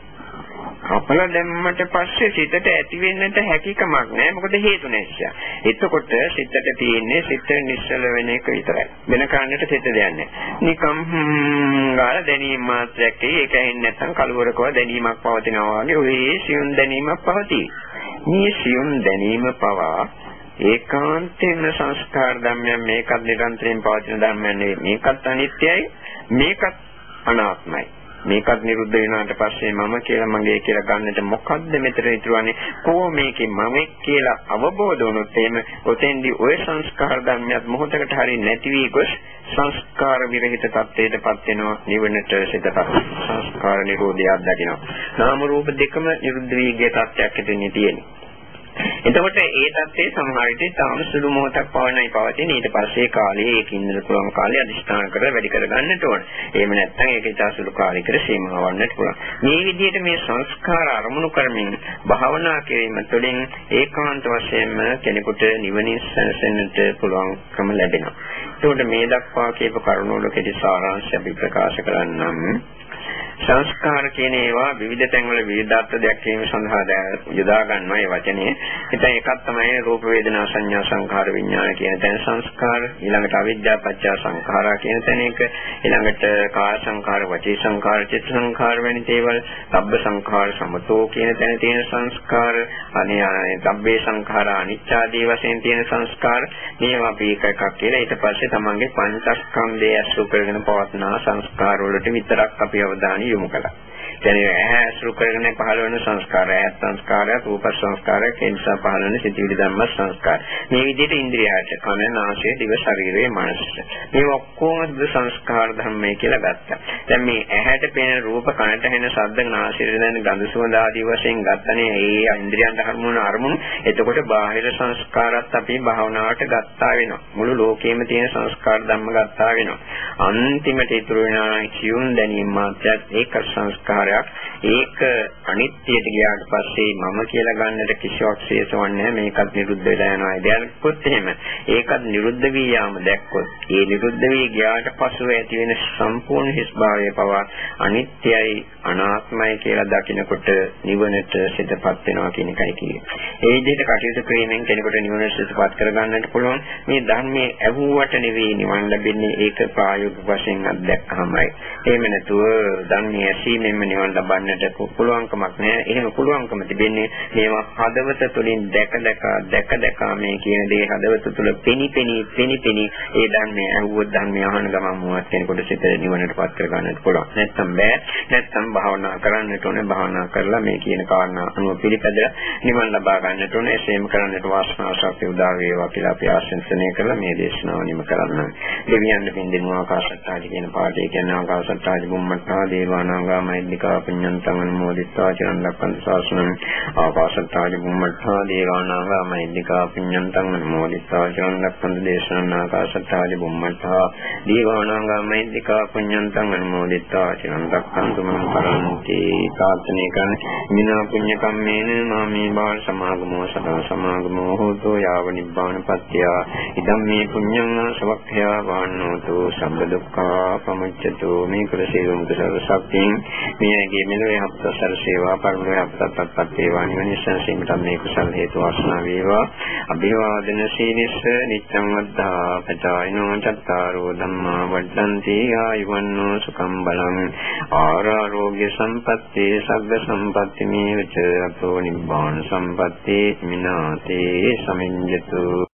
කපල දැම්මට පස්සේ සිතට ඇති වෙන්නට හැකියාවක් නැහැ මොකද හේතු නැතිව. එතකොට සිතට තියෙන්නේ සිත නිශ්චල වෙන එක විතරයි. වෙන කාණ්ඩට සිත දෙන්නේ. නිකම් ගාල දැනීම මාත්‍රයක් ඒක ඇහෙන්නේ නැත්නම් කලවරකව දැනීමක් පවතිනවා වගේ ඔය සියුම් දැනීමක් පවතී. මේ සියුම් දැනීම පවා ඒකාන්තයෙන්ම සංස්කාර ධර්මයන් මේකත් නිරන්තරයෙන් පවතින ධර්මයන් නෙවෙයි. මේකත් අනිත්‍යයි. මේකත් අනාත්මයි. මේකත් නිරුද්ධ වෙනාට පස්සේ මම කියලා මගේ කියලා ගන්නට මොකද්ද මෙතන ඉතුරුවන්නේ? කෝ මේකේ මම කියලා අවබෝධ වුණොත් එහෙම ඔතෙන්දී ওই සංස්කාර ධර්මයක් මොහොතකට හරි නැති වී ගොස් සංස්කාර විරහිත තත්ත්වයටපත් වෙනවා නිවනට සිතපත්. සංස්කාර නිරෝධය අත්දකිනවා. නාම රූප දෙකම නිරුද්ධ වී ගිය තත්ත්වයක් ඇතිවෙන්නේ තියෙන්නේ එතකොට ඒ தත්ත්වයේ සමහර විට තාම සුළු මොහොතක් පවණයි පවතින. ඊට පස්සේ කාලයේ ඒක ඉන්නට පුළුවන් කාලය අදිස්ථාන කරලා වැඩි කරගන්නට ඕන. එහෙම නැත්නම් ඒක ඉතා සුළු කාලයකට සීමා වන්නට පුළුවන්. මේ විදිහට මේ සංස්කාර අරමුණු කරමින් භාවනා කිරීම තුළින් ඒකාන්ත වශයෙන්ම කෙනෙකුට නිවනින් සැනසෙන්නට පුළුවන්කම ලැබෙනවා. එතකොට මේ දක්වා කියපු කරුණවල කෙටි සාරාංශය අපි ප්‍රකාශ කරන්නම්. සංස්කාර කියන ඒවා විවිධ තැන්වල විවිධාර්ථ දැක්වීම සඳහා යොදා ගන්නවා මේ වචනේ. ඉතින් එකක් තමයි රූප වේදනා සංඥා සංඛාර විඥාන කියන තැන සංස්කාර. ඊළඟට අවිද්‍යා පත්‍ය සංඛාරා කියන තැන එක. ඊළඟට කාය සංඛාර, වචී සංඛාර, චිත්ත සංඛාර වැනි දේවල්. සබ්බ සංඛාර සමතෝ කියන තැන තියෙන සංස්කාර. අනේ සබ්බේ සංඛාර අනිච්චාදී වශයෙන් තියෙන සංස්කාර. මේවා අපි එක එකක් කියලා ඊට පස්සේ තමන්ගේ පංචස්කන්ධය අසු කරගෙන පවත්නා සංස්කාර වලට විතරක් අපි අවධානය යොමු කළා. කියන්නේ ඇහැ අසුරු කරගෙන පහළ වෙන සංස්කාරය, ඇත් සංස්කාරය, රූප සංස්කාරය, ඒ නිසා පහළ වෙන සිතිවිලි ධර්ම සංස්කාර. මේ විදිහට ඉන්ද්‍රියයන්ට කන, නාසය, දිව, ශරීරය, මනස. මේ ඔක්කොම සංස්කාර ධර්මයි කියලා ගත්තා. දැන් මේ ඇහැට පෙනෙන රූප, කනට ඇහෙන ශබ්ද, නාසයට දැනෙන ගඳ සුවඳ ආදී වශයෙන් ගත්තනේ ඒ ඉන්ද්‍රියන්ට හරමුණ අරමුණු. එතකොට බාහිර සංස්කාරات අපි භාවනාවට ගත්තා වෙනවා. මුළු ලෝකෙම තියෙන සංස්කාර ධර්ම ගත්තා වෙනවා. අන්තිමට ඉතුරු වෙනා කියුන් දැනීම මාත්‍රයක් ඒක සංස්කාර ආකාරයක් ඒක අනිත්‍යයට ගියාට පස්සේ මම කියලා ගන්නට කිසිවක් ශේෂවන්නේ මේකත් නිරුද්ධ වෙලා යනවා දැක්කොත් එහෙම ඒකත් නිරුද්ධ වී යාම දැක්කොත් ඒ නිරුද්ධ වී ගියාට පසුව ඇති වෙන සම්පූර්ණ හිස් භාවය පවා අනිත්‍යයි අනාත්මයි කියලා දකිනකොට නිවනට සිතපත් වෙනවා කියන එකයි කියන්නේ. ඒ විදිහට කටයුතු කිරීමෙන් කෙනෙකුට නිවනට සිතපත් කරගන්නට පුළුවන්. මේ ධර්මයේ ඇහුවට නෙවෙයි නිවන් ලැබෙන්නේ ඒක ප්‍රායෝගික වශයෙන් අත්දැක්කමයි. එහෙම නැතුව ධර්මයේ ඇසීමෙන්ම නිවන් ලබන්නට පුළුවන්කමක් නැහැ. එහෙම පුළුවන්කම තිබෙන්නේ මේවා හදවත තුළින් දැක දැක දැක දැක මේ කියන දේ හදවත තුළ පෙනි පෙනි පෙනි පෙනි ඒ ධර්මයේ අහුවොත් ධර්මයේ අහන ගමන් මුවත් කෙනෙකුට සිත නිවනට පත් කර ගන්නට පුළුවන්. නැත්නම් බෑ. නැත්නම් භාවනා කරන්නට ඕනේ. භාවනා කරලා මේ කියන කාරණා අනුව පිළිපැදලා නිවන් ලබා ගන්නට ඕනේ. එසේම කරන්නට වාසනාව ශක්තිය උදා වේවා කියලා අපි ආශිර්වාදනය කරලා මේ දේශනාව නිම කරන්න. දෙවියන් දෙපින්දිනු ආකාශත්තාජි කියන පාඩේ කියන ආකාශත්තාජි බුම්මත්තා දේවානාගා මෛත්‍රිකා පුඤ්ඤන්තං අනුමෝදිත්වා චිරන් රැක්කන්තු ශාසනං ආකාශත්තාජි බුම්මත්තා දේවානාගා මෛත්‍රිකා පුඤ්ඤන්තං අනුමෝදිත්වා චිරන් රැක්කන්තු දේශනං ආකාශත්තාජි බුම්මත්තා දේවානාගා මෛත්‍රිකා පුඤ්ඤන්තං අනුමෝදිත්වා චිරන් රැක්කන්තු මං කරන්ති. ප්‍රාර්ථනා කරන මිනා පුඤ්ඤ කම්මේන මාමේ බාල සමාගමෝ සදා සමාගමෝ හෝතෝ යාව නිබ්බාන පත්‍ය. ඉදම් මේ පුඤ්ඤං සවක්ඛයා වාන්නෝතු. සම්බ දුක්ඛා පමුච්ඡතු. මේ කුල සීලං කුසල ශක්තියෙන් මේගේ මෙලොවේ හත්සර සේවා පරිලෝය අපතත්පත් වේවා. නිවන සංසීමට මේ කුසල හේතු වාසනා වේවා. අභිවාදන සීනිස්ස නිච්ඡං වද්ධා පචායිනෝ චත්තාරෝ ධම්මා වඩ්ඩಂತಿ ආයුවන්නෝ සුඛම් බලං. ආරෝග්‍ය සම්පatti සග්ග සම්පatti මේවච අපෝ නිබ්බාන සම්පatti මිනාතේ සමිඤ්ඤතු.